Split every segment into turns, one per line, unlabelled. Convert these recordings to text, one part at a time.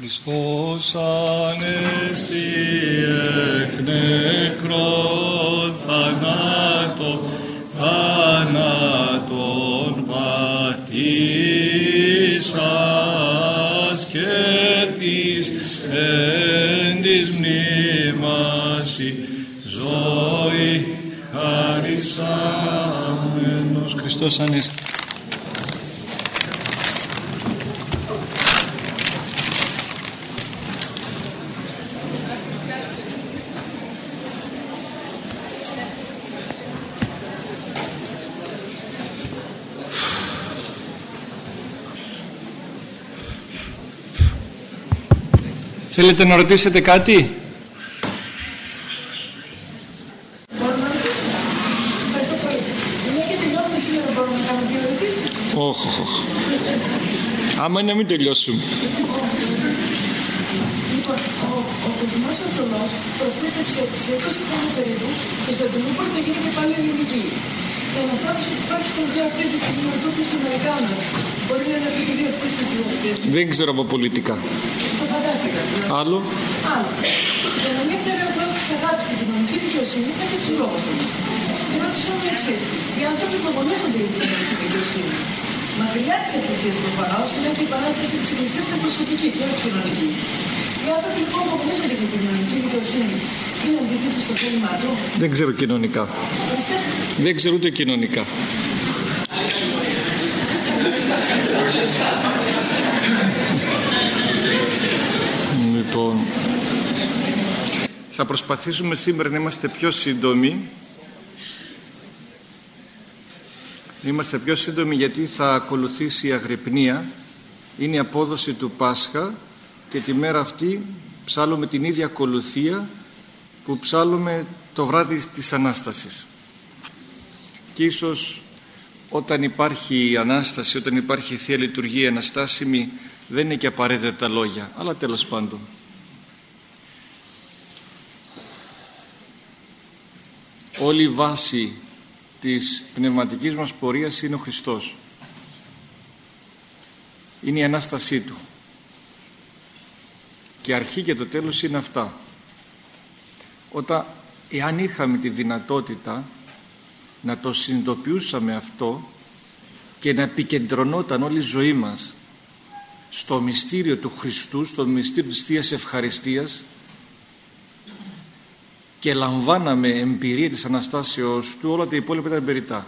Χριστός ανέστη εκ νεκρό θανάτων, θανάτων πατήσας και της εν της μνήμαση ζωή χαρισάμενος Χριστός ανέστη. Θέλετε να ρωτήσετε κάτι;
Μπορώ να ρωτήσω. Ευχαριστώ πολύ. Μια και τελειώνουμε σήμερα, μπορούμε να κάνουμε δύο ερωτήσεις.
Όχι, όχι. Άμα είναι να μην τελειώσουμε.
Λοιπόν, ο, ο Κοσμός Ορτολός προκρίτεψε σε 20 χρόνια περίπου και στο Κονούπολο θα γίνει και πάλι ελληνική. Η αναστάτωση που υπάρχει στο Αιγαίο αυτή τη στιγμή με τόπους και Αμερικάνους μπορεί να είναι αυτή αυτής της ε,
Δεν ξέρω από πολιτικά.
Το φαντάστηκα.
Άλλο.
Άλλο. Για να μην θέλει ο Θεός της αγάπης στην κοινωνική δικαιοσύνη, θα και τους λόγους του. Η ερώτηση είναι η εξής. Οι άνθρωποι που αγωνίζονται για την κοινωνική δικαιοσύνη, μακριά της Εκκλησίας προφανώς, είναι και η επανάσταση της Εκκλησίας στην προσωπική και όχι κοινωνική. Οι άνθρωποι λοιπόν που αγωνίζονται για την κοινωνική δικαιοσύνη είναι αντίθετοι στο θέλημά του.
Δεν ξέρω κοινωνικά.
Ορίστε.
Δεν ξέρω ούτε κοινωνικά. Λοιπόν, θα προσπαθήσουμε σήμερα να είμαστε πιο σύντομοι. Να Είμαστε πιο σύντομοι γιατί θα ακολουθήσει η αγρυπνία. Είναι η απόδοση του Πάσχα και τη μέρα αυτή ψάλλουμε την ίδια ακολουθία που ψάλλουμε το βράδυ της Ανάστασης. Και ίσως όταν υπάρχει η Ανάσταση, όταν υπάρχει η Θεία Λειτουργία Αναστάσιμη δεν είναι και απαραίτητα τα λόγια, αλλά τέλος πάντων. Όλη η βάση της πνευματικής μας πορείας είναι ο Χριστός. Είναι η Ανάστασή Του. Και αρχή και το τέλος είναι αυτά. Όταν, εάν είχαμε τη δυνατότητα να το συνειδητοποιούσαμε αυτό και να επικεντρωνόταν όλη η ζωή μας στο μυστήριο του Χριστού, στο μυστήριο της Θείας Ευχαριστίας και λαμβάναμε εμπειρία της Αναστάσεως του όλα τα υπόλοιπα ήταν περιτά.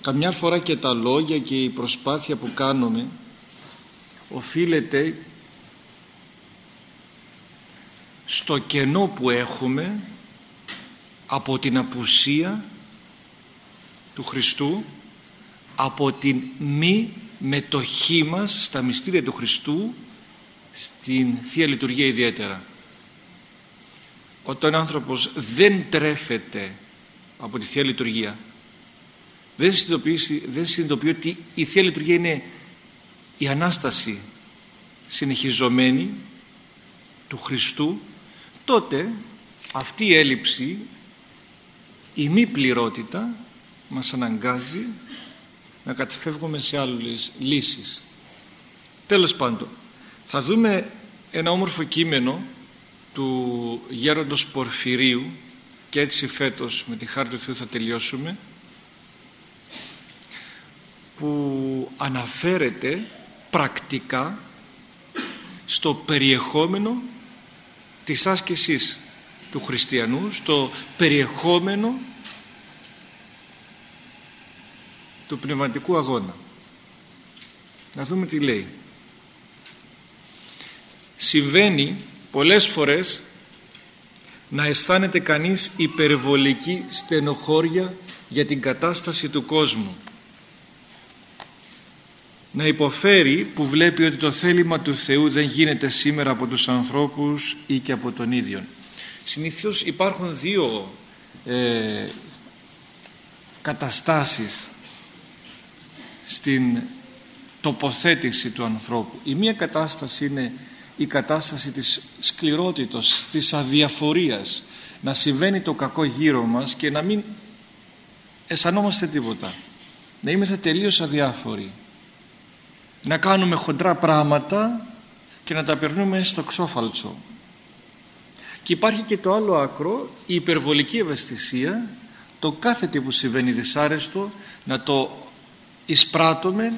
Καμιά φορά και τα λόγια και η προσπάθεια που κάνουμε οφείλεται στο κενό που έχουμε από την απουσία του Χριστού από την μη μετοχή μας στα μυστήρια του Χριστού στην Θεία Λειτουργία ιδιαίτερα. Όταν ο άνθρωπος δεν τρέφεται από τη Θεία Λειτουργία δεν συνειδητοποιεί, δεν συνειδητοποιεί ότι η Θεία Λειτουργία είναι η Ανάσταση συνεχιζομένη του Χριστού τότε αυτή η έλλειψη η μη πληρότητα μας αναγκάζει να κατεφεύγουμε σε άλλες λύσεις. Τέλος πάντων θα δούμε ένα όμορφο κείμενο του γέροντος Πορφυρίου και έτσι φέτος με τη χάρη του Θεού θα τελειώσουμε που αναφέρεται πρακτικά στο περιεχόμενο της άσκησης του χριστιανού, στο περιεχόμενο του πνευματικού αγώνα. Να δούμε τι λέει. Συμβαίνει πολλές φορές να αισθάνεται κανείς υπερβολική στενοχώρια για την κατάσταση του κόσμου. Να υποφέρει που βλέπει ότι το θέλημα του Θεού δεν γίνεται σήμερα από τους ανθρώπους ή και από τον ίδιο. Συνήθως υπάρχουν δύο ε, καταστάσεις στην τοποθέτηση του ανθρώπου. Η μία κατάσταση είναι η κατάσταση της σκληρότητος, της αδιαφορίας να συμβαίνει το κακό γύρω μας και να μην αισθανόμαστε τίποτα. Να είμαστε τελείως αδιάφοροι. Να κάνουμε χοντρά πράγματα και να τα περνούμε στο ξόφαλτσο. Και υπάρχει και το άλλο άκρο η υπερβολική ευαισθησία το κάθε τι που συμβαίνει δυσάρεστο να το εισπράττουμε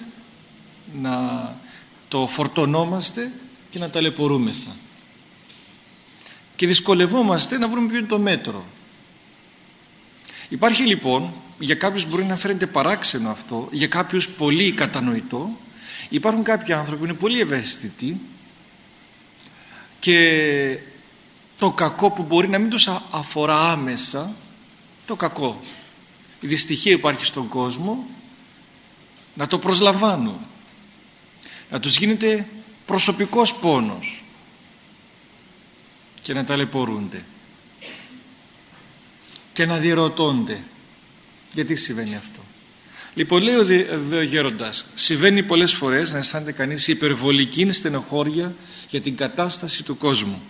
να το φορτωνόμαστε και να ταλαιπωρούμεθα. Και δυσκολευόμαστε να βρούμε ποιο είναι το μέτρο. Υπάρχει λοιπόν για κάποιους μπορεί να φαίνεται παράξενο αυτό για κάποιους πολύ κατανοητό. Υπάρχουν κάποιοι άνθρωποι που είναι πολύ ευαίσθητοι και το κακό που μπορεί να μην τους αφορά άμεσα το κακό. Η δυστυχία υπάρχει στον κόσμο να το προσλαμβάνουν να τους γίνεται προσωπικός πόνος. Και να ταλαιπωρούνται. Και να διερωτώνται. Γιατί συμβαίνει αυτό. Λοιπόν λέει ο γέροντας συμβαίνει πολλές φορές να αισθάνεται κανείς υπερβολική στενοχώρια για την κατάσταση του κόσμου.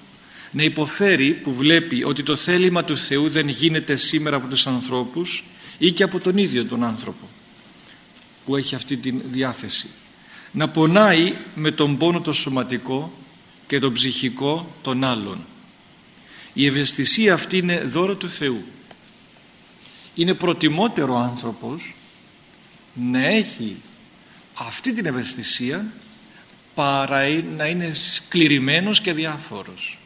Να υποφέρει που βλέπει ότι το θέλημα του Θεού δεν γίνεται σήμερα από τους ανθρώπους ή και από τον ίδιο τον άνθρωπο που έχει αυτή τη διάθεση να πονάει με τον πόνο το σωματικό και τον ψυχικό των άλλων η ευαισθησία αυτή είναι δώρο του Θεού. Είναι προτιμότερο άνθρωπος να έχει αυτή την ευαισθησία παρά να είναι σκληρημένος και διάφορος.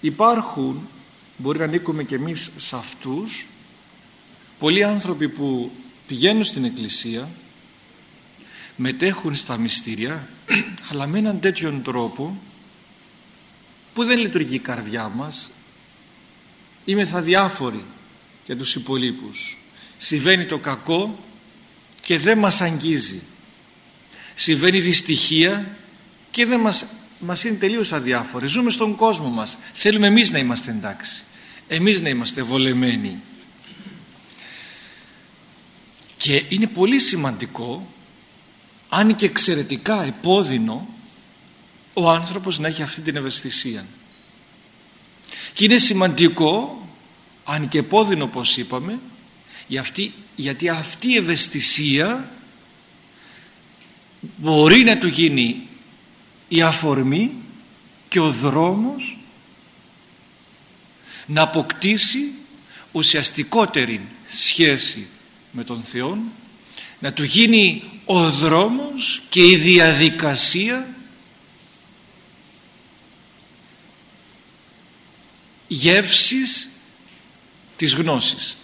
Υπάρχουν μπορεί να ανήκουμε και εμείς σε αυτούς πολλοί άνθρωποι που πηγαίνουν στην εκκλησία μετέχουν στα μυστήρια αλλά με έναν τέτοιον τρόπο που δεν λειτουργεί η καρδιά μας. Θα διάφοροι για τους υπολείπους. Συμβαίνει το κακό και δεν μας αγγίζει. Συμβαίνει δυστυχία και δεν μας, μας είναι τελείως αδιάφοροι. Ζούμε στον κόσμο μας. Θέλουμε εμείς να είμαστε εντάξει. Εμείς να είμαστε βολεμένοι. Και είναι πολύ σημαντικό αν και εξαιρετικά επώδυνο ο άνθρωπος να έχει αυτή την ευαισθησία. Και είναι σημαντικό αν και επώδυνο όπως είπαμε γιατί αυτή η ευαισθησία μπορεί να του γίνει η αφορμή και ο δρόμος να αποκτήσει ουσιαστικότερη σχέση με τον Θεό να του γίνει ο δρόμος και η διαδικασία γεύσης της γνώσης.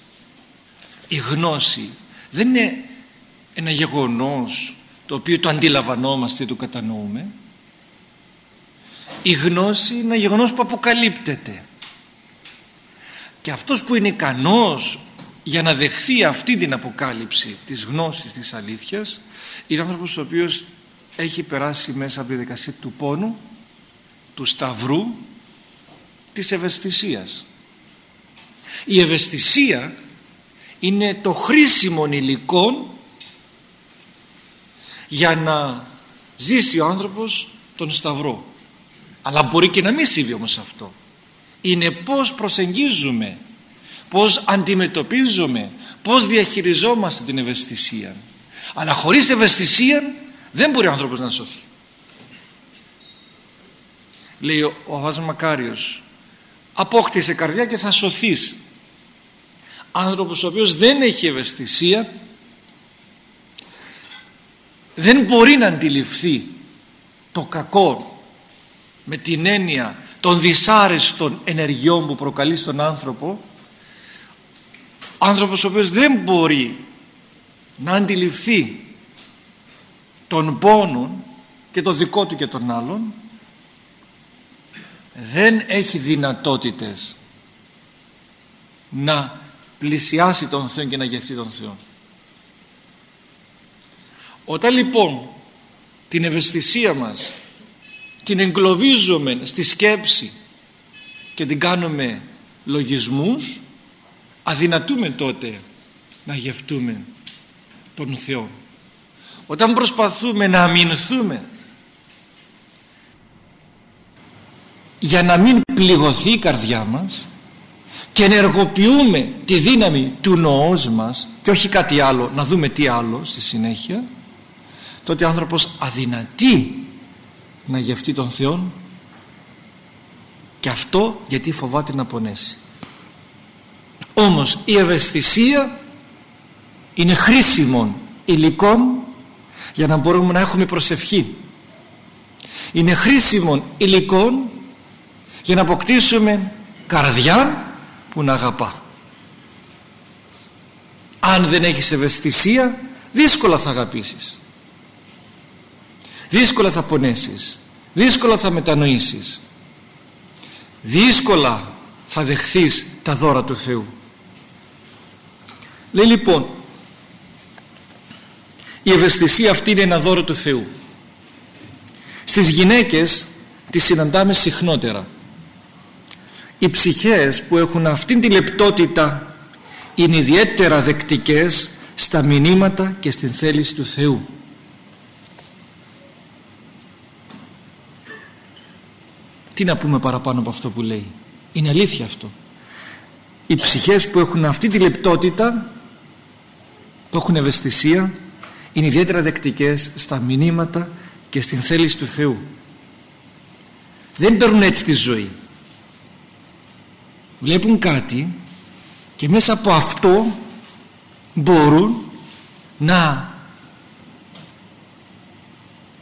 Η γνώση δεν είναι ένα γεγονός το οποίο το αντιλαμβανόμαστε το κατανοούμε. Η γνώση είναι ένα γεγονός που αποκαλύπτεται. Και αυτός που είναι ικανός για να δεχθεί αυτή την αποκάλυψη της γνώσης της αλήθειας είναι άνθρωπος ο οποίος έχει περάσει μέσα από τη δικασία του πόνου του σταυρού της ευαισθησίας. Η ευαισθησία είναι το χρήσιμο υλικό για να ζήσει ο άνθρωπος τον Σταυρό. Αλλά μπορεί και να μην συμβεί όμως αυτό. Είναι πως προσεγγίζουμε πως αντιμετωπίζουμε πως διαχειριζόμαστε την ευαισθησία αλλά χωρίς ευαισθησία δεν μπορεί ο άνθρωπος να σωθεί. Λέει ο, ο Μακάριος απόκτησε καρδιά και θα σωθείς άνθρωπος ο οποίος δεν έχει ευαισθησία δεν μπορεί να αντιληφθεί το κακό με την έννοια των δυσάρεστων ενεργειών που προκαλεί στον άνθρωπο άνθρωπος ο οποίος δεν μπορεί να αντιληφθεί τον πόνο και το δικό του και των άλλων δεν έχει δυνατότητες να πλησιάσει τον Θεό και να γευτεί τον Θεό. Όταν λοιπόν την ευαισθησία μας την εγκλωβίζουμε στη σκέψη και την κάνουμε λογισμούς αδυνατούμε τότε να γευτούμε τον Θεό. Όταν προσπαθούμε να αμυνθούμε για να μην πληγωθεί η καρδιά μας και ενεργοποιούμε τη δύναμη του νοός μας και όχι κάτι άλλο, να δούμε τι άλλο στη συνέχεια τότε ο άνθρωπος αδυνατεί να γευτεί τον Θεό και αυτό γιατί φοβάται να πονέσει όμως η ευαισθησία είναι χρήσιμο υλικό για να μπορούμε να έχουμε προσευχή. Είναι χρήσιμο υλικό για να αποκτήσουμε καρδιά που να αγαπά. Αν δεν έχεις ευαισθησία δύσκολα θα αγαπήσεις. Δύσκολα θα πονέσεις. Δύσκολα θα μετανοήσεις. Δύσκολα θα δεχθείς τα δώρα του Θεού. Λέει λοιπόν η ευαισθησία αυτή είναι ένα δώρο του Θεού. Στις γυναίκες τις συναντάμε συχνότερα. Οι ψυχές που έχουν αυτήν τη λεπτότητα είναι ιδιαίτερα δεκτικές στα μηνύματα και στην θέληση του Θεού. Τι να πούμε παραπάνω από αυτό που λέει; Είναι αλήθεια αυτό. Οι ψυχές που έχουν αυτή τη λεπτότητα που έχουν ευαισθησία είναι ιδιαίτερα δεκτικές στα μηνύματα και στην θέληση του Θεού. Δεν παίρνουν έτσι τη ζωή. Βλέπουν κάτι και μέσα από αυτό μπορούν να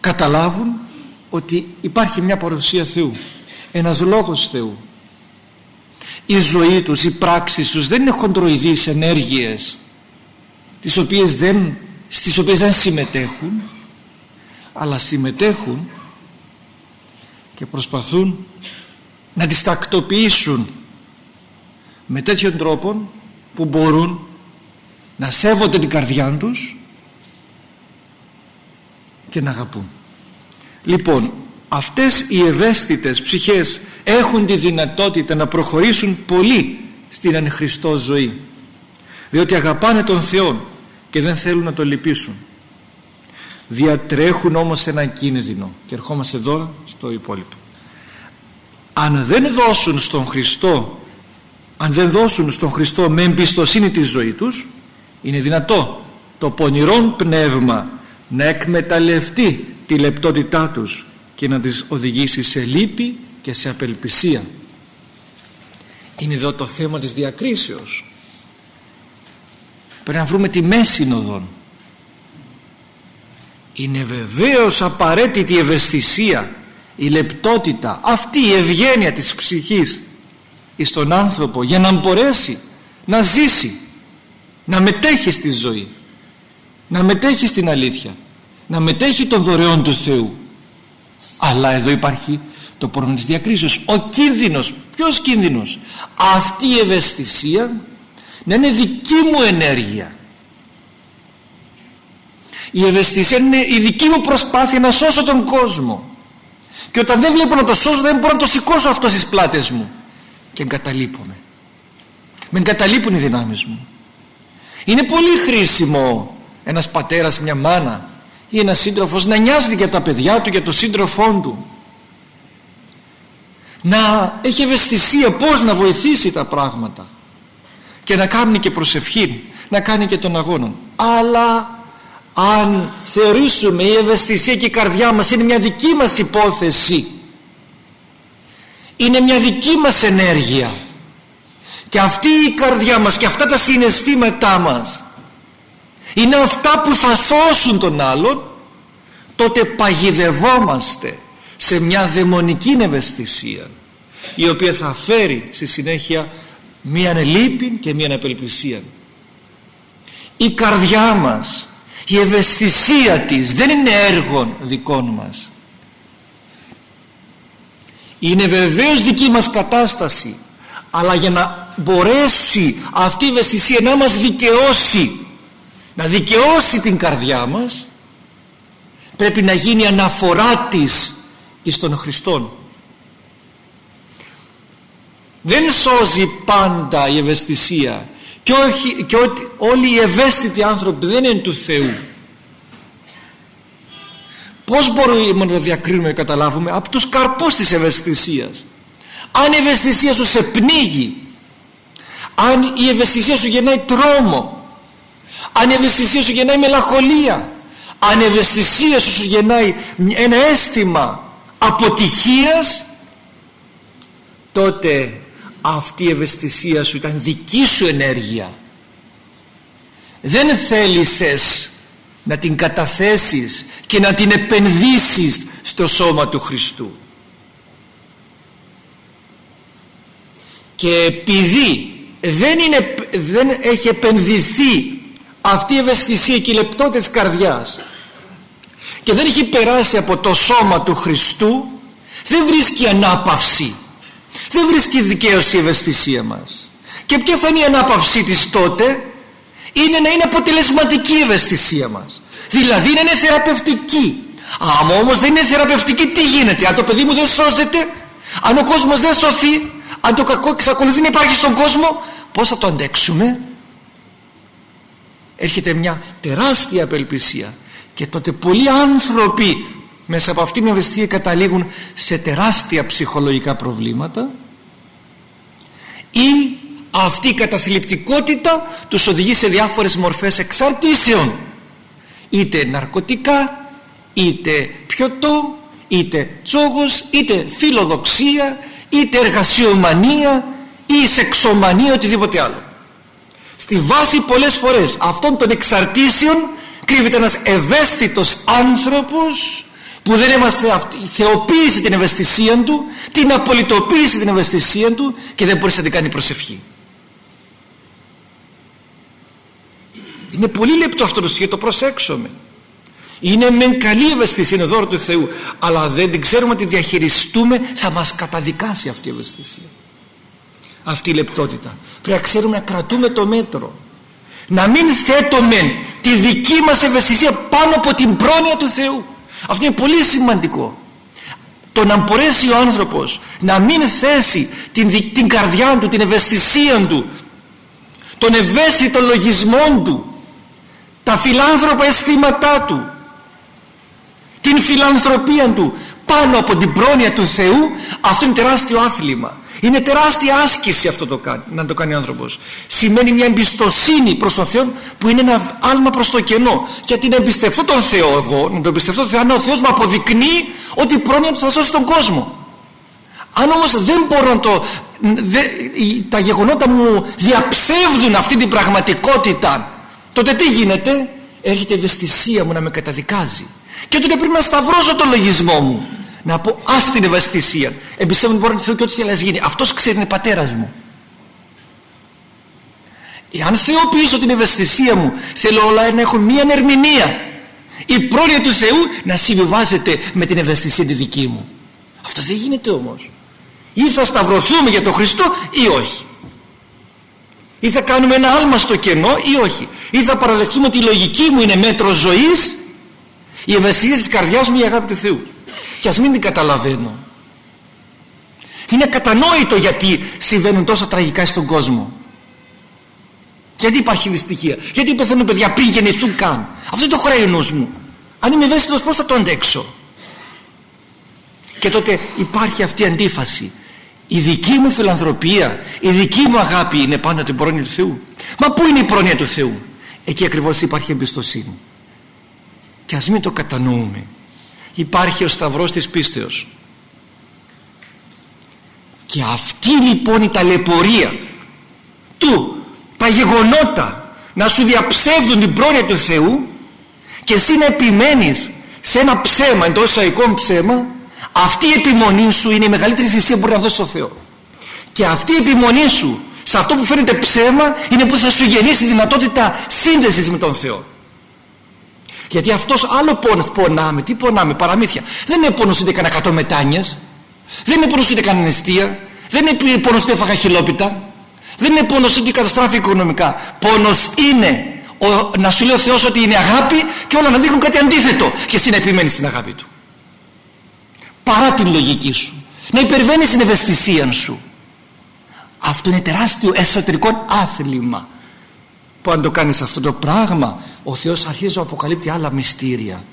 καταλάβουν ότι υπάρχει μια παρουσία Θεού ένας λόγος Θεού. Η ζωή τους, η πράξη τους δεν είναι χοντροειδείς ενέργειες τις οποίες δεν, στις οποίες δεν συμμετέχουν αλλά συμμετέχουν και προσπαθούν να τις τακτοποιήσουν με τέτοιον τρόπο που μπορούν να σέβονται την καρδιά τους και να αγαπούν. Λοιπόν αυτές οι ευαίσθητες ψυχές έχουν τη δυνατότητα να προχωρήσουν πολύ στην εν ζωή διότι αγαπάνε τον Θεό και δεν θέλουν να το λυπήσουν. Διατρέχουν όμως ένα κίνδυνο και ερχόμαστε εδώ στο υπόλοιπο. Αν δεν δώσουν στον Χριστό αν δεν δώσουν στον Χριστό με εμπιστοσύνη τη ζωή τους είναι δυνατό το πονηρόν πνεύμα να εκμεταλλευτεί τη λεπτότητά τους και να τις οδηγήσει σε λύπη και σε απελπισία. Είναι εδώ το θέμα της διακρίσεως πρέπει να βρούμε τη μέση οδόν είναι βεβαίως απαραίτητη η ευαισθησία η λεπτότητα αυτή η ευγένεια της ψυχής εις τον άνθρωπο για να μπορέσει να ζήσει να μετέχει στη ζωή να μετέχει στην αλήθεια να μετέχει των δωρεών του Θεού. Αλλά εδώ υπάρχει το πρόβλημα της διακρίσεως. Ο κίνδυνος, ποιος κίνδυνος; Αυτή η ευαισθησία να είναι δική μου ενέργεια. Η ευαισθησία είναι η δική μου προσπάθεια να σώσω τον κόσμο. Και όταν δεν βλέπω να το σώσω δεν μπορώ να το σηκώσω αυτό στις πλάτες μου. Και εγκαταλείπομαι. Με εγκαταλείπουν οι δυνάμεις μου. Είναι πολύ χρήσιμο ένας πατέρας, μια μάνα ή ένας σύντροφος να νοιάζεται για τα παιδιά του, για τον σύντροφό του. Να έχει ευαισθησία πως να βοηθήσει τα πράγματα και να κάνει και προσευχή να κάνει και τον αγώνα αλλά αν θεωρήσουμε η ευαισθησία και η καρδιά μας είναι μια δική μας υπόθεση είναι μια δική μας ενέργεια και αυτή η καρδιά μας και αυτά τα συναισθήματά μας είναι αυτά που θα σώσουν τον άλλον τότε παγιδευόμαστε σε μια δαιμονική ευαισθησία η οποία θα φέρει στη συνέχεια μια λύπη και μια απελπισία η καρδιά μας η ευαισθησία της δεν είναι έργο δικών μας. Είναι βεβαίως δική μας κατάσταση. Αλλά για να μπορέσει αυτή η ευαισθησία να μας δικαιώσει να δικαιώσει την καρδιά μας πρέπει να γίνει αναφορά της εις τον Χριστόν δεν σώζει πάντα η ευαισθησία. Και, όχι, και ότι όλοι οι ευαίσθητοι άνθρωποι δεν είναι του Θεού. Πως μπορούμε να το διακρίνουμε και καταλάβουμε; Από τους καρπούς της ευαισθησίας. Αν η ευαισθησία σου σε πνίγει αν η ευαισθησία σου γεννάει τρόμο αν η ευαισθησία σου γεννάει μελαγχολία αν η ευαισθησία σου σου γεννάει ένα αίσθημα αποτυχίας τότε αυτή η ευαισθησία σου ήταν δική σου ενέργεια. Δεν θέλησες να την καταθέσεις και να την επενδύσεις στο σώμα του Χριστού. Και επειδή δεν, είναι, δεν έχει επενδυθεί αυτή η ευαισθησία και η λεπτότητα της καρδιάς και δεν έχει περάσει από το σώμα του Χριστού δεν βρίσκει ανάπαυση δεν βρίσκει δικαίωση η ευαισθησία μας. Και ποια θα είναι η ανάπαυσή της τότε; Είναι να είναι αποτελεσματική η ευαισθησία μας. Δηλαδή να είναι θεραπευτική. Άμα όμως δεν είναι θεραπευτική τι γίνεται; Αν το παιδί μου δεν σώζεται αν ο κόσμος δεν σωθεί αν το κακό εξακολουθεί να υπάρχει στον κόσμο πως θα το αντέξουμε; Έρχεται μια τεράστια απελπισία. Και τότε πολλοί άνθρωποι μέσα από αυτήν την ευαισθησία καταλήγουν σε τεράστια ψυχολογικά προβλήματα ή αυτή η καταθλιπτικότητα τους οδηγεί σε διάφορες μορφές εξαρτήσεων. Είτε ναρκωτικά είτε πιωτό είτε τσόγος είτε φιλοδοξία είτε εργασιομανία ή σεξομανία οτιδήποτε άλλο. Στη βάση πολλές φορές αυτών των εξαρτήσεων κρύβεται ένας ευαίσθητος άνθρωπος που δεν είμαστε θεοποίησε την ευαισθησία του την απολυτοποίησε την ευαισθησία του και δεν μπορείς να την κάνει προσευχή. Είναι πολύ λεπτό αυτό το σχέδιο το προσέξουμε. Είναι μεν καλή ευαισθησία είναι δώρο του Θεού αλλά δεν την ξέρουμε να τη διαχειριστούμε θα μας καταδικάσει αυτή η ευαισθησία. Αυτή η λεπτότητα. Πρέπει να ξέρουμε να κρατούμε το μέτρο. Να μην θέτουμε τη δική μας ευαισθησία πάνω από την πρόνοια του Θεού αυτό είναι πολύ σημαντικό. Το να μπορέσει ο άνθρωπος να μην θέσει την, την καρδιά του, την ευαισθησία του τον ευαίσθητο λογισμό του τα φιλάνθρωπα αισθήματά του την φιλανθρωπία του πάνω από την πρόνοια του Θεού αυτό είναι τεράστιο άθλημα είναι τεράστια άσκηση αυτό το κάνει, να το κάνει ο άνθρωπος. Σημαίνει μια εμπιστοσύνη προς τον Θεό που είναι ένα άλμα προς το κενό. Γιατί να εμπιστευτώ τον Θεό εγώ να τον εμπιστευτώ τον Θεό αν ο Θεός μου αποδεικνύει ότι η πρόνοια του θα σώσει τον κόσμο. Αν όμως δεν μπορώ να το τα γεγονότα μου διαψεύδουν αυτή την πραγματικότητα τότε τι γίνεται; Έρχεται η ευαισθησία μου να με καταδικάζει. Και τότε πρέπει να σταυρώσω το λογισμό μου να πω ας την ευαισθησία. Εμπιστεύω την πόρτα του Θεού και ό,τι θέλει να γίνει. Αυτός ξέρει είναι πατέρας μου. Εάν θεοποιήσω την ευαισθησία μου θέλω όλα να έχουν μία ερμηνεία η πρόνοια του Θεού να συμβιβάζεται με την ευαισθησία τη δική μου. Αυτό δεν γίνεται όμως. Ή θα σταυρωθούμε για τον Χριστό ή όχι. Ή θα κάνουμε ένα άλμα στο κενό ή όχι. Ή θα παραδεχτούμε ότι η λογική μου είναι μέτρο ζωής. Η ευαισθησία της καρδιάς μου η αγάπη του Θεού και ας μην την καταλαβαίνω. Είναι κατανόητο γιατί συμβαίνουν τόσα τραγικά στον κόσμο. Γιατί υπάρχει δυστυχία. Γιατί πεθαίνουν παιδιά πριν γεννηθούν καν αυτό το χρέη μου. Αν είμαι ευαίσθητος πως θα το αντέξω; Και τότε υπάρχει αυτή η αντίφαση. Η δική μου φιλανθρωπία η δική μου αγάπη είναι πάνω από την πρόνοια του Θεού. Μα πού είναι η πρόνοια του Θεού; Εκεί ακριβώς υπάρχει εμπιστοσύνη. Και ας μην το κατανοούμε υπάρχει ο σταυρός της πίστεως. Και αυτή λοιπόν η ταλαιπωρία του τα γεγονότα να σου διαψεύδουν την πρόνοια του Θεού και εσύ να επιμένεις σε ένα ψέμα εντός εισαγωγικών ψέμα αυτή η επιμονή σου είναι η μεγαλύτερη θυσία που μπορεί να δώσει στο Θεός. Και αυτή η επιμονή σου σε αυτό που φαίνεται ψέμα είναι που θα σου γεννήσει τη δυνατότητα σύνδεσης με τον Θεό γιατί αυτός άλλο πόνος πονάμε. Τι πονάμε παραμύθια. Δεν είναι πόνος ότι έκανα 100 μετάνιες δεν είναι πόνος ότι έκανα νηστεία δεν είναι πόνος ότι έφαγα χιλόπιτα. Δεν είναι πόνος ότι καταστράφει οικονομικά. Πόνος είναι ο, να σου λέει ο Θεός ότι είναι αγάπη και όλα να δείχνουν κάτι αντίθετο. Και εσύ να επιμένεις στην αγάπη του. Παρά την λογική σου. Να υπερβαίνεις την ευαισθησία σου. Αυτό είναι τεράστιο εσωτερικό άθλημα που αν το κάνεις αυτό το πράγμα ο Θεός αρχίζει να αποκαλύπτει άλλα μυστήρια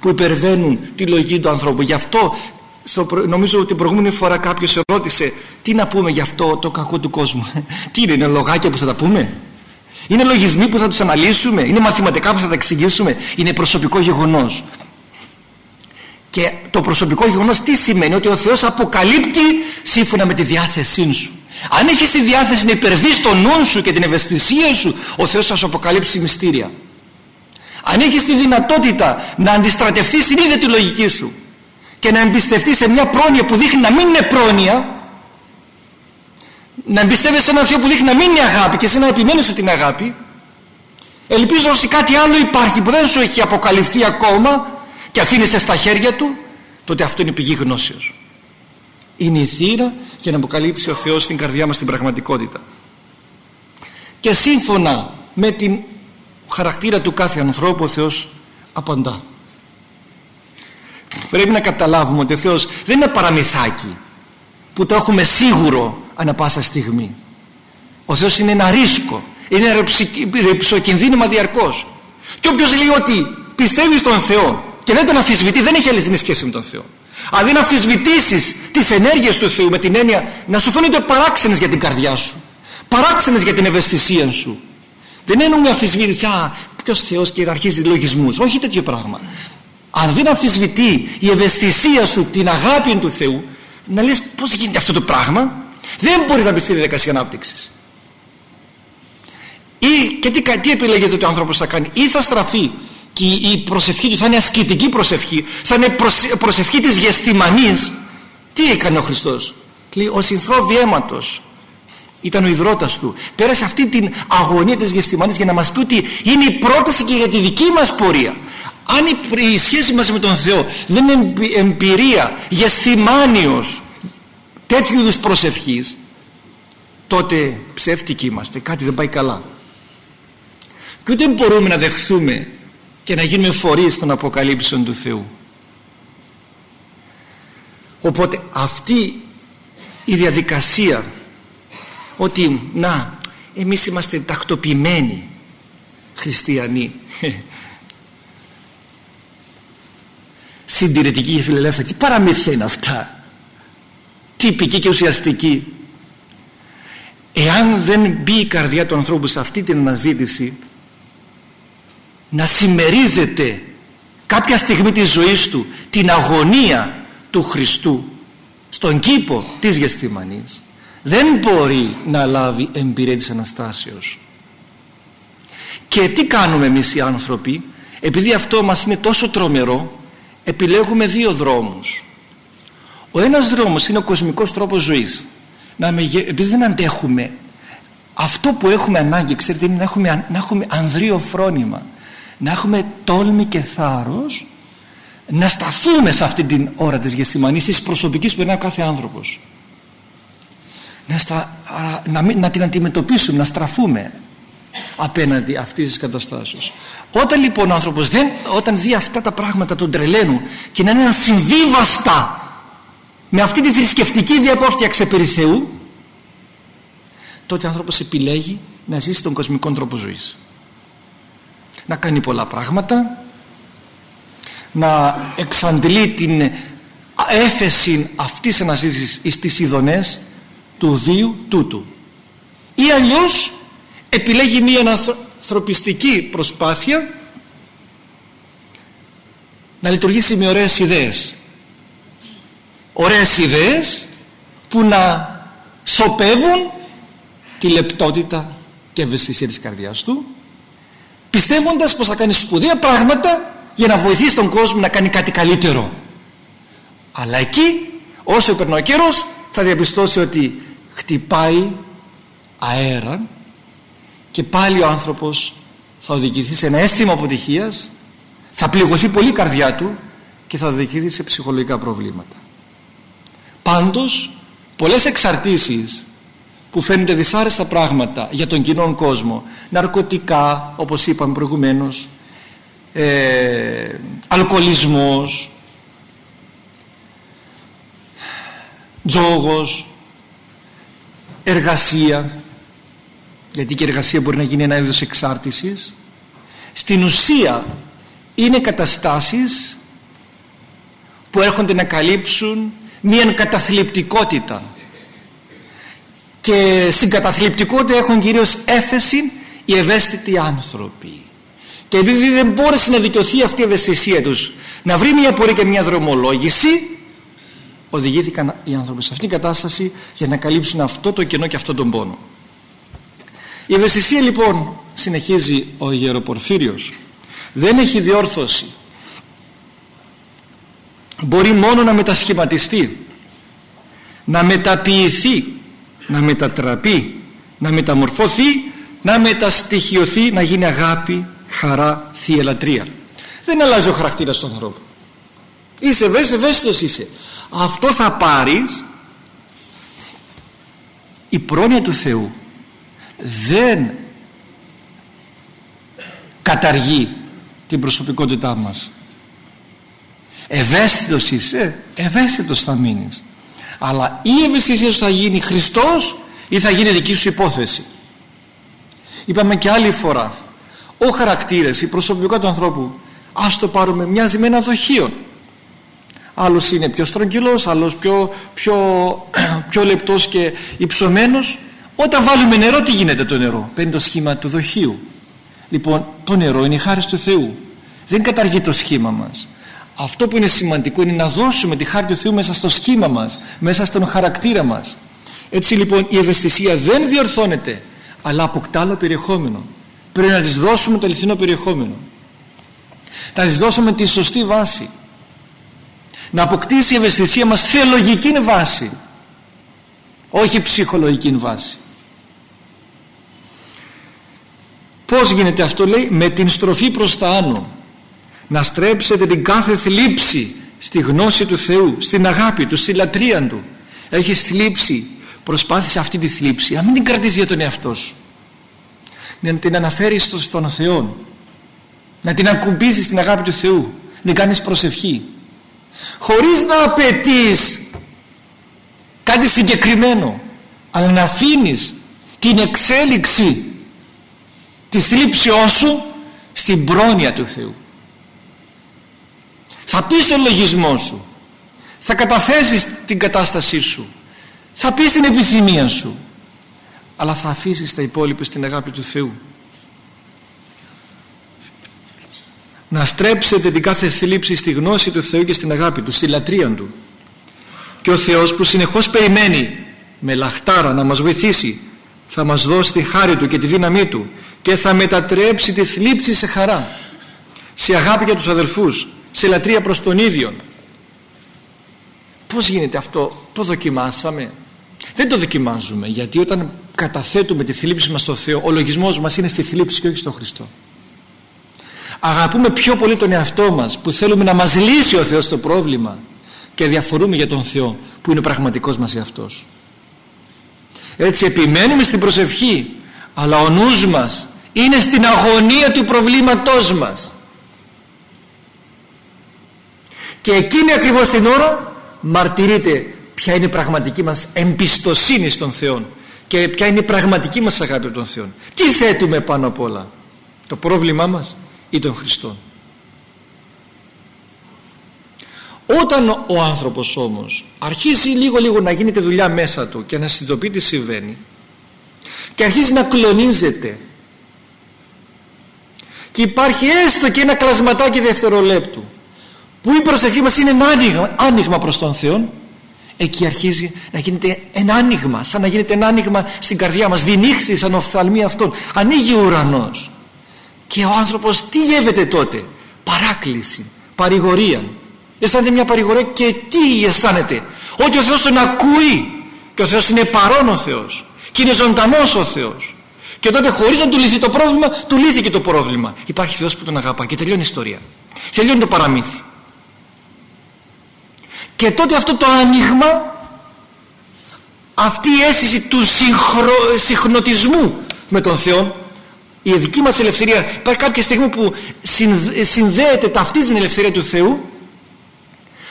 που υπερβαίνουν τη λογική του ανθρώπου γι' αυτό στο, νομίζω ότι την προηγούμενη φορά κάποιος ρώτησε τι να πούμε γι' αυτό το κακό του κόσμου; Τι είναι, είναι λογάκια που θα τα πούμε; Είναι λογισμοί που θα τους αναλύσουμε, είναι μαθηματικά που θα τα εξηγήσουμε, είναι προσωπικό γεγονός; Και το προσωπικό γεγονός τι σημαίνει, ότι ο Θεός αποκαλύπτει σύμφωνα με τη διάθεσή σου. Αν έχεις τη διάθεση να υπερβείς τον νου σου και την ευαισθησία σου, ο Θεός θα σου αποκαλύψει μυστήρια. Αν έχεις τη δυνατότητα να αντιστρατευτείς την ίδια τη λογική σου και να εμπιστευτείς σε μια πρόνοια που δείχνει να μην είναι πρόνοια, να εμπιστεύεσαι σε έναν Θεό που δείχνει να μην είναι αγάπη και εσύ να επιμένεις ότι είναι αγάπη, ελπίζω ότι κάτι άλλο υπάρχει που δεν σου έχει αποκαλυφθεί ακόμα και αφήνεσαι στα χέρια του, τότε αυτό είναι πηγή γνώσεως. Είναι η θύρα για να αποκαλύψει ο Θεός στην καρδιά μας την πραγματικότητα. Και σύμφωνα με την χαρακτήρα του κάθε ανθρώπου ο Θεός απαντά. Πρέπει να καταλάβουμε ότι ο Θεός δεν είναι παραμυθάκι που το έχουμε σίγουρο ανα πάσα στιγμή. Ο Θεός είναι ένα ρίσκο, είναι ένα ρεψοκινδύνημα διαρκώς. Και όποιος λέει ότι πιστεύει στον Θεό και δεν τον αφισβητεί δεν έχει αληθινή σχέση με τον Θεό. Αν δεν αμφισβητήσεις τις ενέργειες του Θεού με την έννοια να σου φαίνονται παράξενες για την καρδιά σου, παράξενες για την ευαισθησία σου, δεν εννοούμε αμφισβήτηση, α, ποιος Θεός και αρχίζει λογισμούς. Όχι τέτοιο πράγμα. Αν δεν αμφισβητεί η ευαισθησία σου την αγάπη του Θεού, να λες πώς γίνεται αυτό το πράγμα, δεν μπορείς να μπεις στη διαδικασία ανάπτυξης. Ή και τι, τι επιλέγεται ότι ο άνθρωπος θα κάνει, ή θα στραφεί και η προσευχή του θα είναι ασκητική προσευχή, θα είναι προσευχή της γεστημανής. Τι έκανε ο Χριστός, λέει ο συνθρόβι αίματος ήταν ο υδρότας του πέρασε αυτή την αγωνία της Γεστημανής για να μας πει ότι είναι η πρόταση και για τη δική μας πορεία. Αν η, σχέση μας με τον Θεό δεν είναι εμπειρία γεστημάνιος τέτοιου είδους προσευχής τότε ψεύτικοι είμαστε. Κάτι δεν πάει καλά. Και ούτε μπορούμε να δεχθούμε και να γίνουμε φορείς των αποκαλύψεων του Θεού. Οπότε αυτή η διαδικασία ότι να εμείς είμαστε τακτοποιημένοι χριστιανοί. Συντηρητικοί και φιλελεύθεροι τι παραμύθια είναι αυτά. Τυπική και ουσιαστική εάν δεν μπει η καρδιά του ανθρώπου σε αυτή την αναζήτηση να συμμερίζεται κάποια στιγμή της ζωής του την αγωνία του Χριστού στον κήπο της Γεστημανής δεν μπορεί να λάβει εμπειρία της Αναστάσεως. Και τι κάνουμε εμείς οι άνθρωποι επειδή αυτό μας είναι τόσο τρομερό επιλέγουμε δύο δρόμους. Ο ένας δρόμος είναι ο κοσμικός τρόπος ζωής. Να επειδή δεν αντέχουμε αυτό που έχουμε ανάγκη ξέρετε είναι να έχουμε, να έχουμε ανδρείο φρόνημα να έχουμε τόλμη και θάρρος να σταθούμε σε αυτή την ώρα της γεστημανής της προσωπικής που περνάει ο κάθε άνθρωπος να, στα, να, να την αντιμετωπίσουμε, να στραφούμε απέναντι αυτής της καταστάσεως. Όταν λοιπόν ο άνθρωπος δεν, όταν δει αυτά τα πράγματα τον τρελαίνουν και να είναι συμβίβαστα με αυτή τη θρησκευτική διαπόφτιαξε περί Θεού τότε ο άνθρωπος επιλέγει να ζήσει τον κοσμικό τρόπο ζωής. Να κάνει πολλά πράγματα να εξαντλεί την έφεση αυτής αναζήτησης στις ειδονές του βίου τούτου. Ή αλλιώς επιλέγει μία ανθρωπιστική προσπάθεια να λειτουργήσει με ωραίες ιδέες. Ωραίες ιδέες που να σοπεύουν τη λεπτότητα και ευαισθησία της καρδιάς του πιστεύοντας πως θα κάνει σπουδαία πράγματα για να βοηθήσει τον κόσμο να κάνει κάτι καλύτερο. Αλλά εκεί όσο περνάει ο καιρός θα διαπιστώσει ότι χτυπάει αέρα και πάλι ο άνθρωπος θα οδηγηθεί σε ένα αίσθημα αποτυχίας θα πληγωθεί πολύ η καρδιά του και θα οδηγηθεί σε ψυχολογικά προβλήματα. Πάντως πολλές εξαρτήσεις που φαίνονται δυσάρεστα πράγματα για τον κοινό κόσμο. Ναρκωτικά όπως είπαμε προηγουμένως ε, αλκοολισμός τζόγος εργασία γιατί και η εργασία μπορεί να γίνει ένα είδος εξάρτησης. Στην ουσία είναι καταστάσεις που έρχονται να καλύψουν μία καταθλιπτικότητα και στην καταθλιπτικότητα έχουν κυρίως έφεση οι ευαίσθητοι άνθρωποι. Και επειδή δεν μπόρεσε να δικαιωθεί αυτή η ευαισθησία τους να βρει μια πορεία και μια δρομολόγηση οδηγήθηκαν οι άνθρωποι σε αυτήν την κατάσταση για να καλύψουν αυτό το κενό και αυτό τον πόνο. Η ευαισθησία λοιπόν συνεχίζει ο Ιεροπορφύριος. Δεν έχει διόρθωση. Μπορεί μόνο να μετασχηματιστεί να μεταποιηθεί να μετατραπεί να μεταμορφωθεί να μεταστοιχειωθεί να γίνει αγάπη χαρά θεία λατρεία δεν αλλάζει ο χαρακτήρας του ανθρώπου. Είσαι ευαίσθητος είσαι. Αυτό θα πάρεις η πρόνοια του Θεού δεν καταργεί την προσωπικότητά μας. Ευαίσθητος είσαι ευαίσθητος θα μείνεις αλλά η ευαισθησία σου θα γίνει Χριστός ή θα γίνει δική σου υπόθεση. Είπαμε και άλλη φορά ο χαρακτήρες, η προσωπικότητα του ανθρώπου ας το πάρουμε μοιάζει με ένα δοχείο άλλος είναι πιο στρογγυλός άλλος πιο, πιο, πιο λεπτός και υψωμένος. Όταν βάλουμε νερό τι γίνεται το νερό; Παίρνει το σχήμα του δοχείου. Λοιπόν το νερό είναι η χάρη του Θεού. Δεν καταργεί το σχήμα μας αυτό που είναι σημαντικό είναι να δώσουμε τη χάρη του Θεού μέσα στο σχήμα μας μέσα στον χαρακτήρα μας. Έτσι λοιπόν η ευαισθησία δεν διορθώνεται αλλά αποκτά άλλο περιεχόμενο. Πρέπει να της δώσουμε το αληθινό περιεχόμενο. Να της δώσουμε τη σωστή βάση. Να αποκτήσει η ευαισθησία μας θεολογική βάση όχι ψυχολογική βάση. Πως γίνεται αυτό λέει με την στροφή προς τα άνω να στρέψετε την κάθε θλίψη στη γνώση του Θεού στην αγάπη του, στη λατρεία του. Έχεις θλίψη. Προσπάθησε αυτή τη θλίψη να μην την κρατήσεις για τον εαυτό σου. Να την αναφέρεις στον Θεό να την ακουμπήσεις στην αγάπη του Θεού. Να κάνεις προσευχή. Χωρίς να απαιτείς κάτι συγκεκριμένο αλλά να αφήνεις την εξέλιξη της θλίψεώς σου στην πρόνοια του Θεού θα πεις τον λογισμό σου. Θα καταθέσεις την κατάστασή σου. Θα πεις την επιθυμία σου. Αλλά θα αφήσεις τα υπόλοιπα στην αγάπη του Θεού. Να στρέψετε την κάθε θλίψη στη γνώση του Θεού και στην αγάπη του, στη λατρεία του. Και ο Θεός που συνεχώς περιμένει με λαχτάρα να μας βοηθήσει θα μας δώσει τη χάρη του και τη δύναμή του και θα μετατρέψει τη θλίψη σε χαρά σε αγάπη για τους αδελφούς σε λατρεία προς τον ίδιο πως γίνεται αυτό; Το δοκιμάσαμε; Δεν το δοκιμάζουμε γιατί όταν καταθέτουμε τη θλίψη μας στο Θεό ο λογισμός μας είναι στη θλίψη και όχι στο Χριστό. Αγαπούμε πιο πολύ τον εαυτό μας που θέλουμε να μας λύσει ο Θεός το πρόβλημα και διαφορούμε για τον Θεό που είναι πραγματικός μας εαυτός. Έτσι επιμένουμε στην προσευχή αλλά ο νους μας είναι στην αγωνία του προβλήματός μας και εκείνη ακριβώς την ώρα μαρτυρείται ποια είναι η πραγματική μας εμπιστοσύνη στον Θεό και ποια είναι η πραγματική μας αγάπη των Θεό τι θέτουμε πάνω απ' όλα; Το πρόβλημά μας ή τον Χριστό όταν ο άνθρωπος όμως αρχίζει λίγο λίγο να γίνεται δουλειά μέσα του και να συνειδητοποιεί τι συμβαίνει και αρχίζει να κλονίζεται και υπάρχει έστω και ένα κλασματάκι δευτερολέπτου που η προσευχή μας είναι ένα άνοιγμα, άνοιγμα προς τον Θεό εκεί αρχίζει να γίνεται ένα άνοιγμα σαν να γίνεται ένα άνοιγμα στην καρδιά μας. Δινύχθη σαν οφθαλμή αυτών ανοίγει ο ουρανός. Και ο άνθρωπος τι γεύεται τότε; Παράκληση, παρηγορία. Αισθάνεται μια παρηγορία και τι αισθάνεται; Ότι ο Θεός τον ακούει και ο Θεός είναι παρόν ο Θεός. Και είναι ζωντανός ο Θεός. Και τότε χωρίς να του λυθεί το πρόβλημα του λύθηκε το πρόβλημα. Υπάρχει Θεός που τον αγαπά. Και τελειώνει η ιστορία. Τελειώνει το παραμύθι και τότε αυτό το άνοιγμα αυτή η αίσθηση του συγχρο... συχνοτισμού με τον Θεό η δική μας ελευθερία υπάρχει κάποια στιγμή που συνδέεται ταυτίζει την ελευθερία του Θεού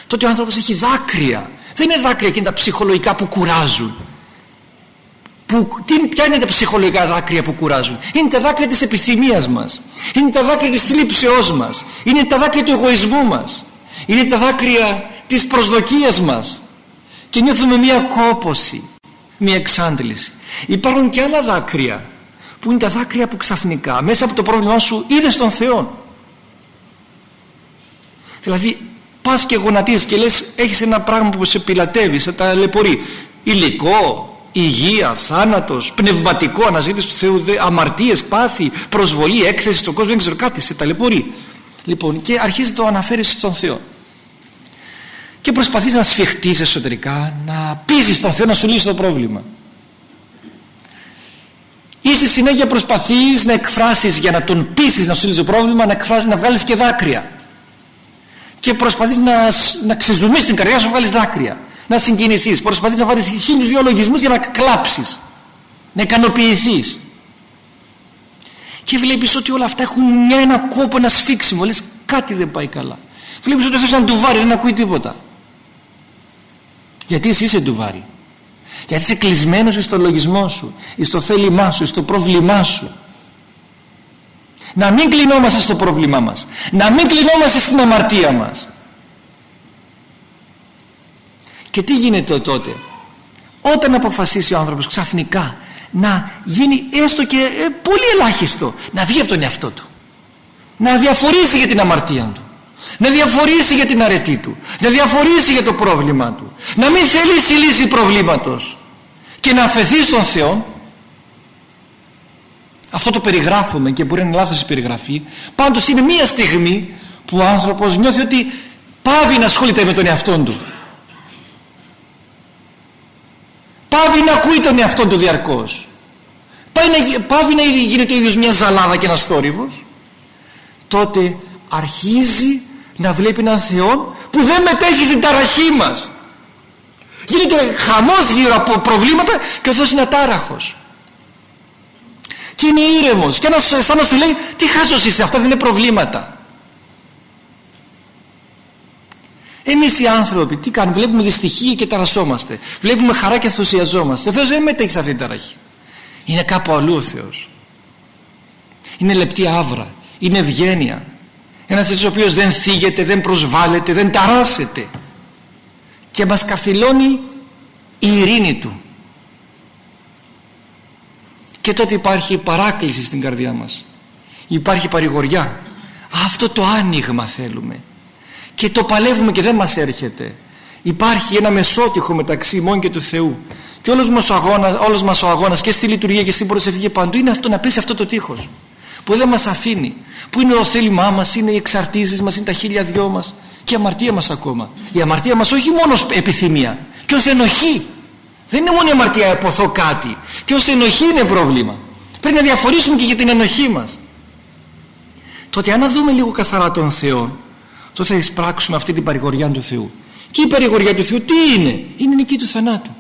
τότε ο άνθρωπος έχει δάκρυα. Δεν είναι δάκρυα εκείνα τα ψυχολογικά που κουράζουν. Που, τι, ποια είναι τα ψυχολογικά δάκρυα που κουράζουν; Είναι τα δάκρυα της επιθυμίας μας. Είναι τα δάκρυα της θλίψεώς μας. Είναι τα δάκρυα του εγωισμού μας είναι τα δάκρυα της προσδοκίας μας. Και νιώθουμε μια κόποση μια εξάντληση. Υπάρχουν και άλλα δάκρυα που είναι τα δάκρυα που ξαφνικά μέσα από το πρόβλημά σου είδες τον Θεό δηλαδή πας και γονατίζεις και λες έχεις ένα πράγμα που σε πιλατεύει σε ταλαιπωρεί υλικό, υγεία, θάνατος, πνευματικό αναζήτηση του Θεού, αμαρτίες, πάθη, προσβολή, έκθεση στον κόσμο, δεν ξέρω κάτι, σε ταλαιπωρεί. Λοιπόν, και αρχίζει το αναφέρεις στον Θεό. Και προσπαθείς να σφιχτείς εσωτερικά, να πείσεις τον Θεό να σου λύσει το πρόβλημα. Ή στη συνέχεια προσπαθείς να εκφράσεις για να τον πείσεις να σου λύσει το πρόβλημα, να, εκφράσεις, να βγάλεις και δάκρυα. Και προσπαθείς να, να ξεζουμίσεις την καρδιά σου, να βγάλεις δάκρυα να συγκινηθείς προσπαθείς να βάλεις χίλιους δύο λογισμούς για να κλάψεις να ικανοποιηθείς. Και βλέπεις ότι όλα αυτά έχουν μια, ένα κόπο ένα σφίξιμο. Λες κάτι δεν πάει καλά. Βλέπεις ότι θες να του βάρει δεν ακούει τίποτα. Γιατί εσύ είσαι βάρη. γιατί είσαι κλεισμένος στο λογισμό σου στο θέλημά σου, στο πρόβλημά σου; Να μην κλεινόμαστε στο πρόβλημά μας. Να μην κλεινόμαστε στην αμαρτία μας. Και τι γίνεται τότε; Όταν αποφασίσει ο άνθρωπος ξαφνικά να γίνει έστω και ε, πολύ ελάχιστο να βγει από τον εαυτό του. Να διαφορήσει για την αμαρτία του. Να διαφορήσει για την αρετή του. Να διαφορήσει για το πρόβλημα του. Να μην θέλει λύση προβλήματος και να αφαιθεί στον Θεό. Αυτό το περιγράφουμε και μπορεί να είναι λάθος η περιγραφή. Πάντως είναι μία στιγμή που ο άνθρωπος νιώθει ότι πάβει να ασχολείται με τον εαυτό του πάβει να ακούει τον εαυτό του διαρκώς. Πάβει να γίνεται ο ίδιος μια ζαλάδα και ένας θόρυβος. Τότε αρχίζει να βλέπει έναν Θεό που δεν μετέχει στην ταραχή μας. Γίνεται χαμός γύρω από προβλήματα και ο Θεός είναι ατάραχος. Και είναι ήρεμος. Και ένας σαν να σου λέει τι χάσος είσαι αυτά δεν είναι προβλήματα Εμείς οι άνθρωποι τι κάνουμε, βλέπουμε δυστυχία και ταρασόμαστε. Βλέπουμε χαρά και ενθουσιαζόμαστε. Ο Θεός δεν μετέχει σε αυτή την ταραχή. Είναι κάπου αλλού ο Θεός. Είναι λεπτή άβρα. Είναι ευγένεια. Ένας έτσι ο οποίος δεν θίγεται, δεν προσβάλλεται, δεν ταράσεται. Και μας καθυλώνει η ειρήνη Του. Και τότε υπάρχει παράκληση στην καρδιά μας. Υπάρχει παρηγοριά. Αυτό το άνοιγμα θέλουμε και το παλεύουμε και δεν μας έρχεται. Υπάρχει ένα μεσότυχο μεταξύ ημών και του Θεού. Και όλος μας, ο αγώνας, όλος μας ο αγώνας και στη λειτουργία και στην προσευχή παντού είναι αυτό να πέσει αυτό το τείχος που δεν μας αφήνει. Που είναι το θέλημά μας, είναι οι εξαρτήσεις μας είναι τα χίλια δυο μας. Και η αμαρτία μας ακόμα. Η αμαρτία μας όχι μόνος επιθυμία. Και ως ενοχή. Δεν είναι μόνο η αμαρτία εποθώ κάτι και ως ενοχή είναι πρόβλημα. Πρέπει να διαφορήσουμε και για την ενοχή μας. Τότε αν δούμε λίγο καθαρά τον Θεό τότε θα εισπράξουμε αυτή την παρηγοριά του Θεού. Και η παρηγοριά του Θεού τι είναι; Είναι νική του θανάτου.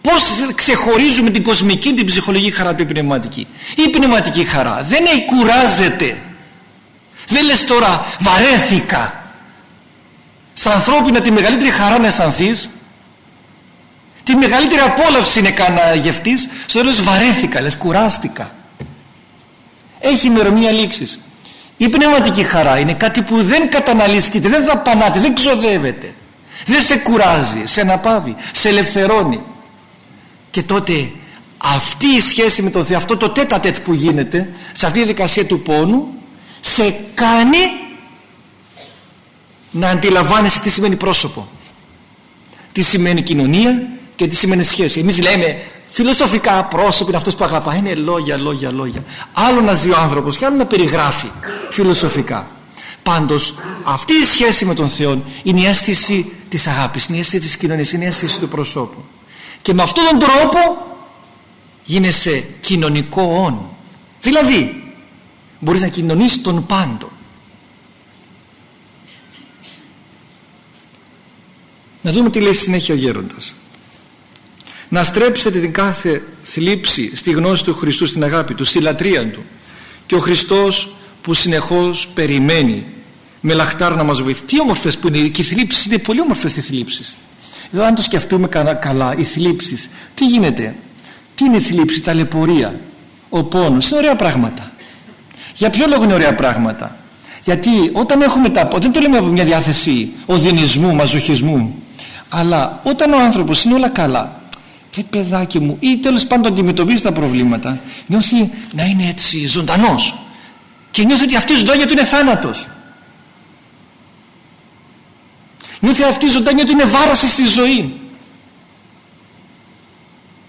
Πως ξεχωρίζουμε την κοσμική την ψυχολογική χαρά από την πνευματική. Η πνευματική χαρά δεν έχει κουράζεται. Δεν λες τώρα βαρέθηκα. Στα ανθρώπινα τη μεγαλύτερη χαρά να αισθανθείς, τη μεγαλύτερη απόλαυση είναι να γευτείς στο τέλος βαρέθηκα λες κουράστηκα. Έχει ημερομηνία λήξης η πνευματική χαρά είναι κάτι που δεν καταναλύσκεται, δεν δαπανάται, δεν ξοδεύεται. Δεν σε κουράζει, σε αναπαύει, σε ελευθερώνει. Και τότε αυτή η σχέση με τον Θεό, αυτό το τέτα τέτ που γίνεται, σε αυτή τη δικασία του πόνου, σε κάνει να αντιλαμβάνεσαι τι σημαίνει πρόσωπο. Τι σημαίνει κοινωνία και τι σημαίνει σχέση. Εμείς λέμε φιλοσοφικά πρόσωπο είναι αυτός που αγαπάει είναι λόγια, λόγια, λόγια. Άλλο να ζει ο άνθρωπος και άλλο να περιγράφει φιλοσοφικά. Πάντως αυτή η σχέση με τον Θεό είναι η αίσθηση της αγάπης είναι η αίσθηση της κοινωνίας, είναι η αίσθηση του προσώπου. Και με αυτόν τον τρόπο γίνεσαι κοινωνικό όν δηλαδή μπορείς να κοινωνείς τον πάντο να δούμε τι λέει συνέχεια ο γέροντας να στρέψετε την κάθε θλίψη στη γνώση του Χριστού στην αγάπη του, στη λατρεία του. Και ο Χριστός που συνεχώς περιμένει με λαχτάρ να μας βοηθεί τι όμορφες που είναι και οι θλίψεις είναι πολύ όμορφες οι θλίψεις. Εδώ αν το σκεφτούμε καλά οι θλίψεις τι γίνεται; Τι είναι η θλίψη, τα λεπορία ο πόνος, είναι ωραία πράγματα. Για ποιο λόγο είναι ωραία πράγματα; Γιατί όταν έχουμε τα δεν το λέμε από μια διάθεση οδυνισμού, μαζοχισμού αλλά όταν ο άνθρωπος είναι όλα καλά και παιδάκι μου ή τέλος πάντων αντιμετωπίζεις τα προβλήματα νιώθει να είναι έτσι ζωντανός. Και νιώθει ότι αυτή η ζωντάνια του είναι θάνατος. Νιώθει αυτή η ζωντάνια του είναι βάρασης στη ζωή.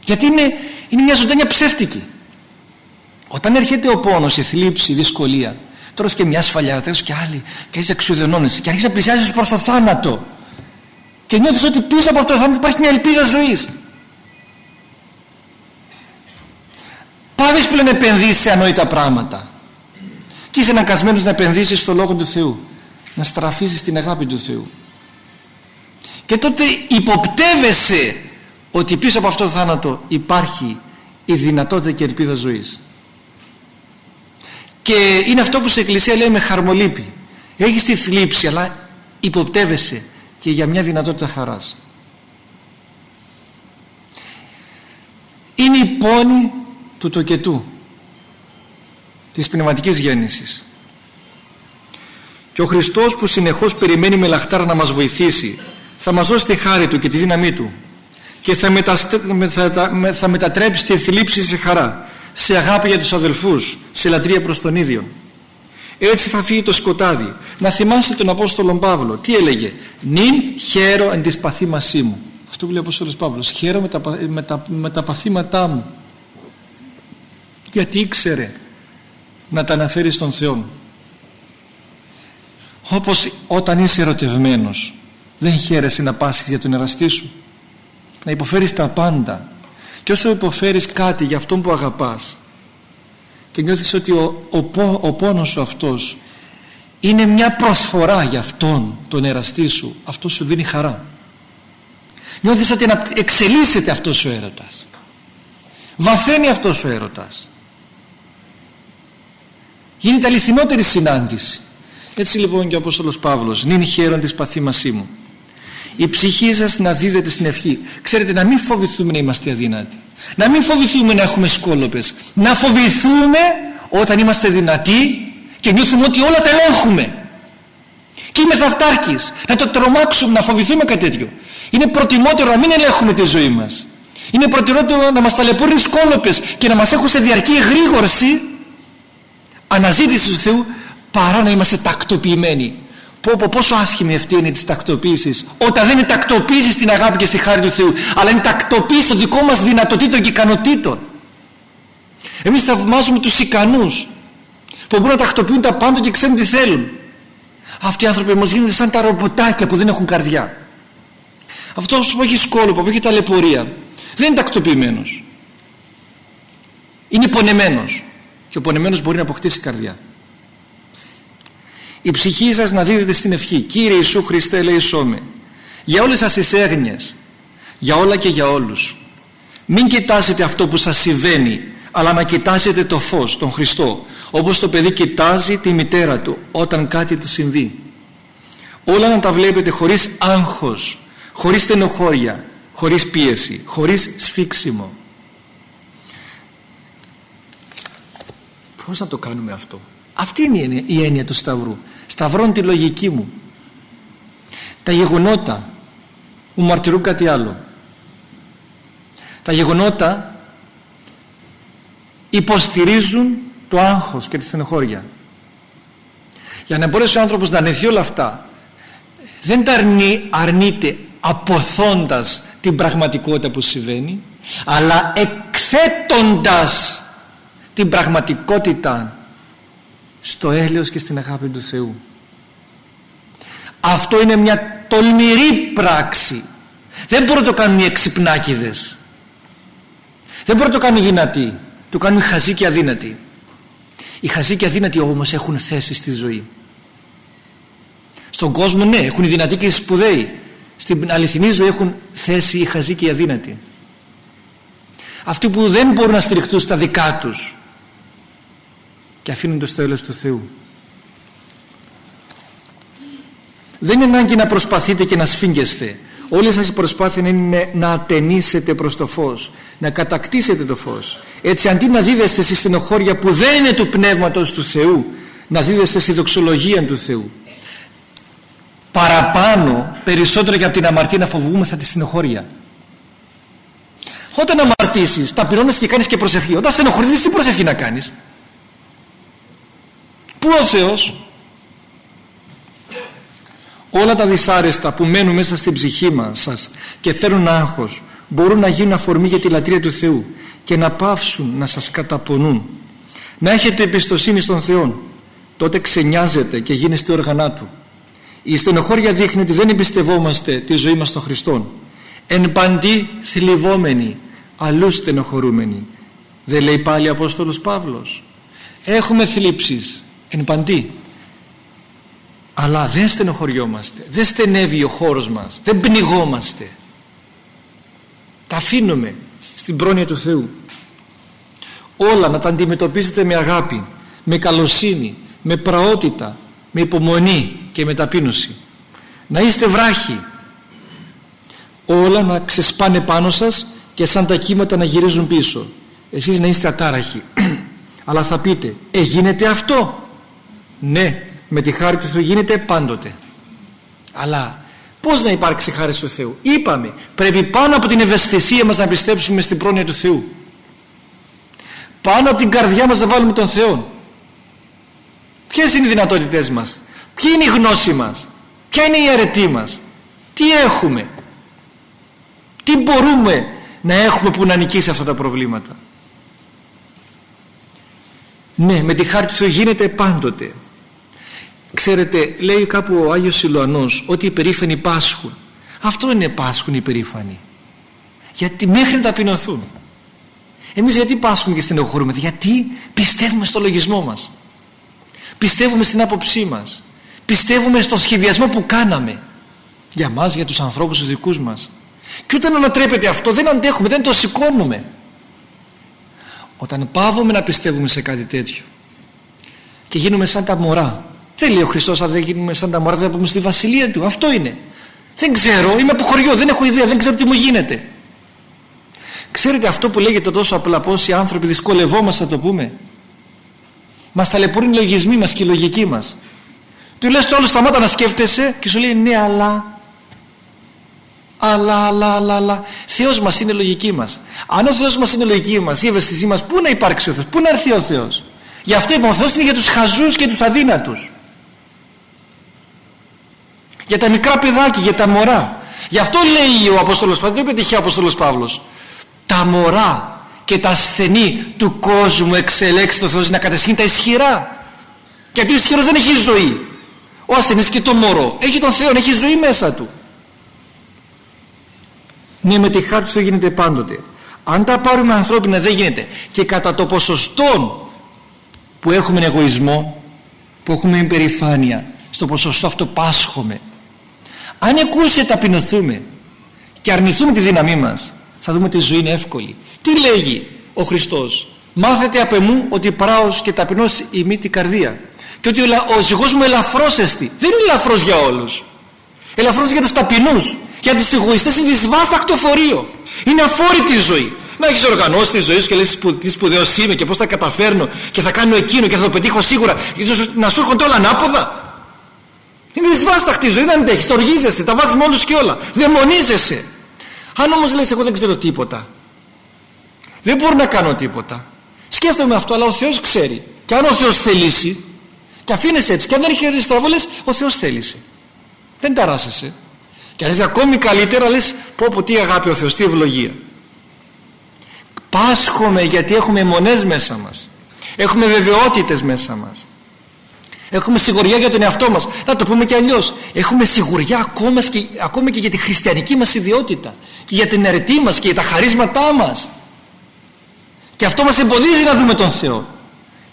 Γιατί είναι, είναι μια ζωντάνια ψεύτικη. Όταν έρχεται ο πόνος, η θλίψη, η δυσκολία τρως και μια σφαλιά, τρως και άλλη και αρχίζεις να ξουδενώνεσαι και αρχίζεις να πλησιάζεις προς το θάνατο. Και νιώθεις ότι πίσω από αυτό το θάνατο υπάρχει μια ελπίδα ζωής Πάβεις πλέον επενδύσει σε ανόητα πράγματα. Και είσαι αναγκασμένος να επενδύσεις στο Λόγο του Θεού. Να στραφείς στην αγάπη του Θεού. Και τότε υποπτεύεσαι ότι πίσω από αυτό το θάνατο υπάρχει η δυνατότητα και η ελπίδα ζωής. Και είναι αυτό που στην Εκκλησία λέει με χαρμολύπη. Έχεις τη θλίψη αλλά υποπτεύεσαι και για μια δυνατότητα χαράς. Είναι η πόνη του τοκετού της πνευματικής γέννησης. Και ο Χριστός που συνεχώς περιμένει με λαχτάρα να μας βοηθήσει θα μας δώσει τη χάρη Του και τη δύναμή Του και θα, θα μετατρέψει τη θλίψη σε χαρά σε αγάπη για τους αδελφούς σε λατρεία προς τον ίδιο. Έτσι θα φύγει το σκοτάδι. Να θυμάστε τον Απόστολο Παύλο. Τι έλεγε; Νυν χαίρο εν της παθήμασή μου αυτό που λέει ο Απόστολος Παύλος. Χαίρο με τα, με, τα, με τα παθήματά μου γιατί ήξερε να τα αναφέρει στον Θεό όπως όταν είσαι ερωτευμένος δεν χαίρεσαι να πάσεις για τον εραστή σου. Να υποφέρεις τα πάντα. Και όσο υποφέρεις κάτι για αυτόν που αγαπάς και νιώθεις ότι ο, ο, ο πόνος σου αυτός είναι μια προσφορά για αυτόν τον εραστή σου αυτό σου δίνει χαρά. Νιώθεις ότι εξελίσσεται αυτός ο έρωτας. Βαθαίνει αυτός ο έρωτας γίνεται αληθινότερη συνάντηση. Έτσι λοιπόν και ο Απόστολος Παύλος νυν χαίρον της παθήμασή μου. Η ψυχή σας να δίδεται στην ευχή. Ξέρετε να μην φοβηθούμε να είμαστε αδύνατοι να μην φοβηθούμε να έχουμε σκόλοπες. Να φοβηθούμε όταν είμαστε δυνατοί και νιώθουμε ότι όλα τα ελέγχουμε. Και είμαι θαυτάρκης. Να το τρομάξουμε να φοβηθούμε κάτι τέτοιο. Είναι προτιμότερο να μην ελέγχουμε τη ζωή μας. Είναι προτιμότερο να μας ταλαιπωρούν σκόλοπες και να μας έχουν σε διαρκή εγρήγορση αναζήτησης του Θεού παρά να είμαστε τακτοποιημένοι. Πω, πω, πόσο άσχημη αυτή είναι της τακτοποίησης. Όταν δεν είναι τακτοποίηση στην αγάπη και στη χάρη του Θεού αλλά είναι τακτοποίηση των δικών μας δυνατοτήτων και ικανοτήτων. Εμείς θαυμάζουμε τους ικανούς που μπορούν να τακτοποιούν τα πάντα και ξέρουν τι θέλουν. Αυτοί οι άνθρωποι όμως γίνονται σαν τα ρομποτάκια που δεν έχουν καρδιά. Αυτός που έχει σκόλοπο, που έχει ταλαιπωρία δεν είναι τακτοποιημένος. Είναι πονεμένος και ο πονεμένος μπορεί να αποκτήσει καρδιά. Η ψυχή σας να δίδεται στην ευχή. Κύριε Ιησού Χριστέ λέει σώμε για όλες σας τις έγνοιες για όλα και για όλους μην κοιτάσετε αυτό που σας συμβαίνει αλλά να κοιτάσετε το φως, τον Χριστό όπως το παιδί κοιτάζει τη μητέρα του όταν κάτι του συμβεί. Όλα να τα βλέπετε χωρίς άγχος χωρίς στενοχώρια χωρίς πίεση, χωρίς σφίξιμο Πώς να το κάνουμε αυτό; Αυτή είναι η έννοια του Σταυρού. Σταυρώνει τη λογική μου. Τα γεγονότα μου μαρτυρούν κάτι άλλο. Τα γεγονότα υποστηρίζουν το άγχος και τη στενοχώρια. Για να μπορέσει ο άνθρωπος να ανεχθεί όλα αυτά δεν τα αρνεί, αρνείται αποθώντας την πραγματικότητα που συμβαίνει αλλά εκθέτοντας την πραγματικότητα στο έλεος και στην αγάπη του Θεού. Αυτό είναι μια τολμηρή πράξη. Δεν μπορούν να το κάνουν οι εξυπνάκιδες δεν μπορούν να το κάνουν οι δυνατοί. Το κάνουν οι χαζοί και αδύνατοι. Οι χαζοί και αδύνατοι όμως έχουν θέση στη ζωή. Στον κόσμο ναι έχουν οι δυνατοί και οι σπουδαίοι. Στην αληθινή ζωή έχουν θέση οι χαζοί και οι αδύνατοι. Αυτοί που δεν μπορούν να στηριχτούν στα δικά τους και αφήνουν το στέλος του Θεού. Δεν είναι ανάγκη να προσπαθείτε και να σφίγγεστε. Όλη σας η προσπάθεια είναι να ατενίσετε προς το φως να κατακτήσετε το φως. Έτσι αντί να δίδεστε στη στενοχώρια που δεν είναι του Πνεύματος του Θεού να δίδεστε στη δοξολογία του Θεού. Παραπάνω περισσότερο για την αμαρτία να φοβούμαστε τη στενοχώρια. Όταν αμαρτήσεις ταπεινώνεσαι και κάνεις και προσευχή. Όταν στενοχωρηθείς τι προσευχή να κάνεις; Πού ο Θεός; Όλα τα δυσάρεστα που μένουν μέσα στην ψυχή μας σας και φέρουν άγχος μπορούν να γίνουν αφορμή για τη λατρεία του Θεού και να πάυσουν να σας καταπονούν. Να έχετε εμπιστοσύνη στον Θεό τότε ξενιάζετε και γίνεστε όργανά Του. Η στενοχώρια δείχνει ότι δεν εμπιστευόμαστε τη ζωή μας των Χριστών εν παντή θλιβόμενοι αλλού στενοχωρούμενοι δεν λέει πάλι ο Απόστολος Παύλος. Έχουμε θλίψεις εν παντή. Αλλά δεν στενοχωριόμαστε δεν στενεύει ο χώρος μας δεν πνιγόμαστε. Τα αφήνουμε στην πρόνοια του Θεού. Όλα να τα αντιμετωπίζετε με αγάπη με καλοσύνη με πραότητα με υπομονή και με ταπείνωση. Να είστε βράχοι. Όλα να ξεσπάνε πάνω σας και σαν τα κύματα να γυρίζουν πίσω. Εσείς να είστε ατάραχοι. Αλλά θα πείτε ε γίνεται αυτό ναι με τη χάρη του Θεού γίνεται πάντοτε. Αλλά πως να υπάρξει χάρη του Θεού; Είπαμε πρέπει πάνω από την ευαισθησία μας να πιστέψουμε στην πρόνοια του Θεού. Πάνω από την καρδιά μας να βάλουμε τον Θεό. Ποιες είναι οι δυνατότητές μας; Ποια είναι η γνώση μας; Ποια είναι η αρετή μας; Τι έχουμε; Τι μπορούμε να έχουμε που να νικήσει αυτά τα προβλήματα; Ναι με τη χάρη του Θεού γίνεται πάντοτε ξέρετε λέει κάπου ο Άγιος Σιλουανός ότι οι περήφανοι πάσχουν. Αυτό είναι πάσχουν οι περήφανοι. Γιατί μέχρι να ταπεινωθούν. Εμείς γιατί πάσχουμε και στενοχωρούμε γιατί πιστεύουμε στο λογισμό μας. Πιστεύουμε στην άποψή μας. Πιστεύουμε στον σχεδιασμό που κάναμε. Για μας, για τους ανθρώπους τους δικούς μας. Και όταν ανατρέπεται αυτό δεν αντέχουμε, δεν το σηκώνουμε. Όταν πάβουμε να πιστεύουμε σε κάτι τέτοιο και γίνουμε σαν τα μωρά δεν λέει ο Χριστός αν δεν γίνουμε σαν τα μωρά δεν πούμε στη βασιλεία του αυτό είναι δεν ξέρω, είμαι από χωριό, δεν έχω ιδέα, δεν ξέρω τι μου γίνεται ξέρετε αυτό που λέγεται τόσο απλά πως οι άνθρωποι δυσκολευόμαστε να το πούμε; Μας ταλαιπωρούν οι λογισμοί μας και η λογική μας του λες το άλλο σταμάτα να σκέφτεσαι και σου λέει ναι αλλά αλλά, αλλά, αλλά, αλλά. Θεός μας είναι λογική μας. Αν ο Θεός μας είναι λογική μας, η ευαισθησία μας, πού να υπάρξει ο Θεός, πού να έρθει ο Θεός; Γι' αυτό είπαμε, ο Θεός είναι για τους χαζούς και τους αδύνατους. Για τα μικρά παιδάκια, για τα μωρά. Γι' αυτό λέει ο Απόστολος Παύλος, δεν είπε τυχαία ο Απόστολος Παύλος. Τα μωρά και τα ασθενή του κόσμου εξελέξει το Θεός να κατεσχύνει τα ισχυρά. Γιατί ο ισχυρός δεν έχει ζωή. Ο ασθενής και το μωρό έχει τον Θεό, έχει ζωή μέσα του. Ναι με τη χάρη του γίνεται πάντοτε. Αν τα πάρουμε ανθρώπινα δεν γίνεται. Και κατά το ποσοστό που έχουμε εγωισμό, που έχουμε υπερηφάνεια, στο ποσοστό αυτό πάσχομαι. Αν εκούσε ταπεινωθούμε και αρνηθούμε τη δύναμή μας, θα δούμε ότι η ζωή είναι εύκολη. Τι λέγει ο Χριστός; Μάθετε από εμού ότι πράος και ταπεινός ημί την καρδία. Και ότι ο, ο ζυγός μου ελαφρός εστι. Δεν είναι ελαφρός για όλους. Ελαφρός για τους ταπεινούς για τους εγωιστές είναι δυσβάσταχτο φορείο είναι αφόρητη η ζωή να έχεις οργανώσει τη ζωή σου και λες τι σπουδαίος είμαι και πως θα καταφέρνω και θα κάνω εκείνο και θα το πετύχω σίγουρα να σου έρχονται όλα ανάποδα είναι δυσβάσταχτη η ζωή δεν αντέχεις, το οργίζεσαι, τα βάζεις μόνος και όλα δαιμονίζεσαι αν όμως λες εγώ δεν ξέρω τίποτα δεν μπορώ να κάνω τίποτα σκέφτομαι αυτό αλλά ο Θεός ξέρει και αν ο Θεός θελήσει και αφήνεσαι έτσι και αν δεν έχεις στραβόλες ο Θεός θέλησε δεν ταράσεσαι και αν είσαι ακόμη καλύτερα λες πω πω τι αγάπη ο Θεός, τι ευλογία. Πάσχομαι γιατί έχουμε μονές μέσα μας. Έχουμε βεβαιότητες μέσα μας. Έχουμε σιγουριά για τον εαυτό μας. Να το πούμε και αλλιώς. Έχουμε σιγουριά ακόμα και, ακόμα και για τη χριστιανική μας ιδιότητα. Και για την αιρετή μας και για τα χαρίσματά μας. Και αυτό μας εμποδίζει να δούμε τον Θεό.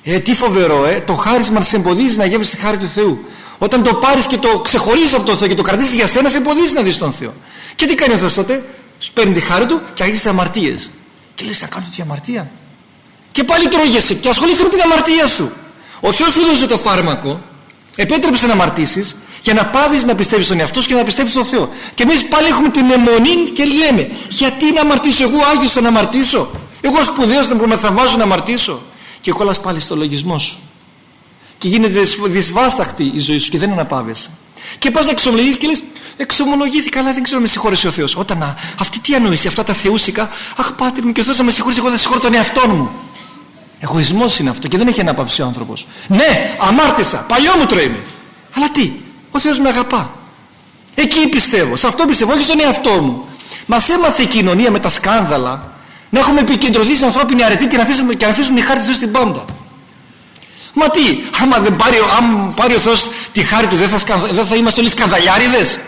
Ε, τι φοβερό, ε. Το χάρισμα μας εμποδίζει να γεύεις τη χάρη του Θεού. Όταν το πάρεις και το ξεχωρίζεις από τον Θεό και το κρατήσεις για σένα, σε εμποδίζει να δεις τον Θεό. Και τι κάνει ο Θεός τότε, παίρνει τη χάρη του και αρχίζει αμαρτίες. Και λες, θα κάνω τέτοια αμαρτία. Και πάλι τρώγεσαι και ασχολείσαι με την αμαρτία σου. Ο Θεός σου δώσε το φάρμακο, επέτρεψε να αμαρτήσεις για να πάβεις να πιστεύεις στον εαυτό σου και να πιστεύεις στον Θεό. Και εμείς πάλι έχουμε την αιμονή και λέμε, γιατί να αμαρτήσω, εγώ Άγιος να αμαρτήσω. Εγώ σπουδαίος να με θαυμάζω να αμαρτήσω. Και κόλλας πάλι στο λογισμό σου και γίνεται δυσβάσταχτη η ζωή σου και δεν αναπάβεσαι Και πας να εξομολογείς και λες: Εξομολογήθηκα, αλλά δεν ξέρω με συγχώρεσε ο Θεός. Όταν α, αυτή τι ανόηση, αυτά τα θεούσικα, Αχ, πάτε μου και ο Θεός να με συγχωρήσει, εγώ δεν συγχωρώ τον εαυτό μου. Εγωισμός είναι αυτό και δεν έχει ανάπαυση ο άνθρωπος. Ναι, αμάρτησα, παλιό μου τρώει Αλλά τι, ο Θεός με αγαπά. Εκεί πιστεύω, σε αυτό πιστεύω, όχι στον εαυτό μου. Μας έμαθε η κοινωνία με τα σκάνδαλα να έχουμε επικεντρωθεί στην ανθρώπινη αρετή και να αφήσουμε, και να αφήσουμε τη χάρη του Θεού στην πάντα. Μα τι, άμα δεν πάρει, άμα πάρει ο Θεός τη χάρη του δεν θα, δεν θα είμαστε όλοι σκανδαλιάριδες;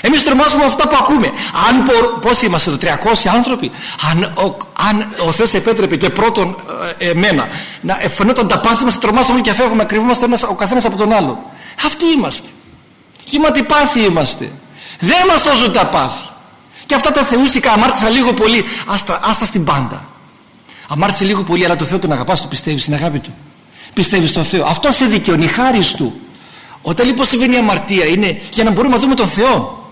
Εμείς τρομάζουμε αυτά που ακούμε. Αν πόσοι είμαστε εδώ, 300 άνθρωποι. Αν ο, αν ο Θεός επέτρεπε και πρώτον ε, εμένα να φαινόταν τα πάθη μας, τρομάζουμε και φεύγουμε, κρυβόμαστε ένας, ο καθένας από τον άλλο. Αυτοί είμαστε. Γήματι πάθη είμαστε. Δεν μας σώζουν τα πάθη. Και αυτά τα θεούσικα αμάρτησα λίγο πολύ. Άστα, άστα στην πάντα. Αμάρτησε λίγο πολύ, αλλά το Θεό τον αγαπάς, το πιστεύεις στην αγάπη του. Πιστεύεις στον Θεό. Αυτό σε δικαιώνει, η χάρη του. Όταν λοιπόν συμβαίνει η αμαρτία είναι για να μπορούμε να δούμε τον Θεό.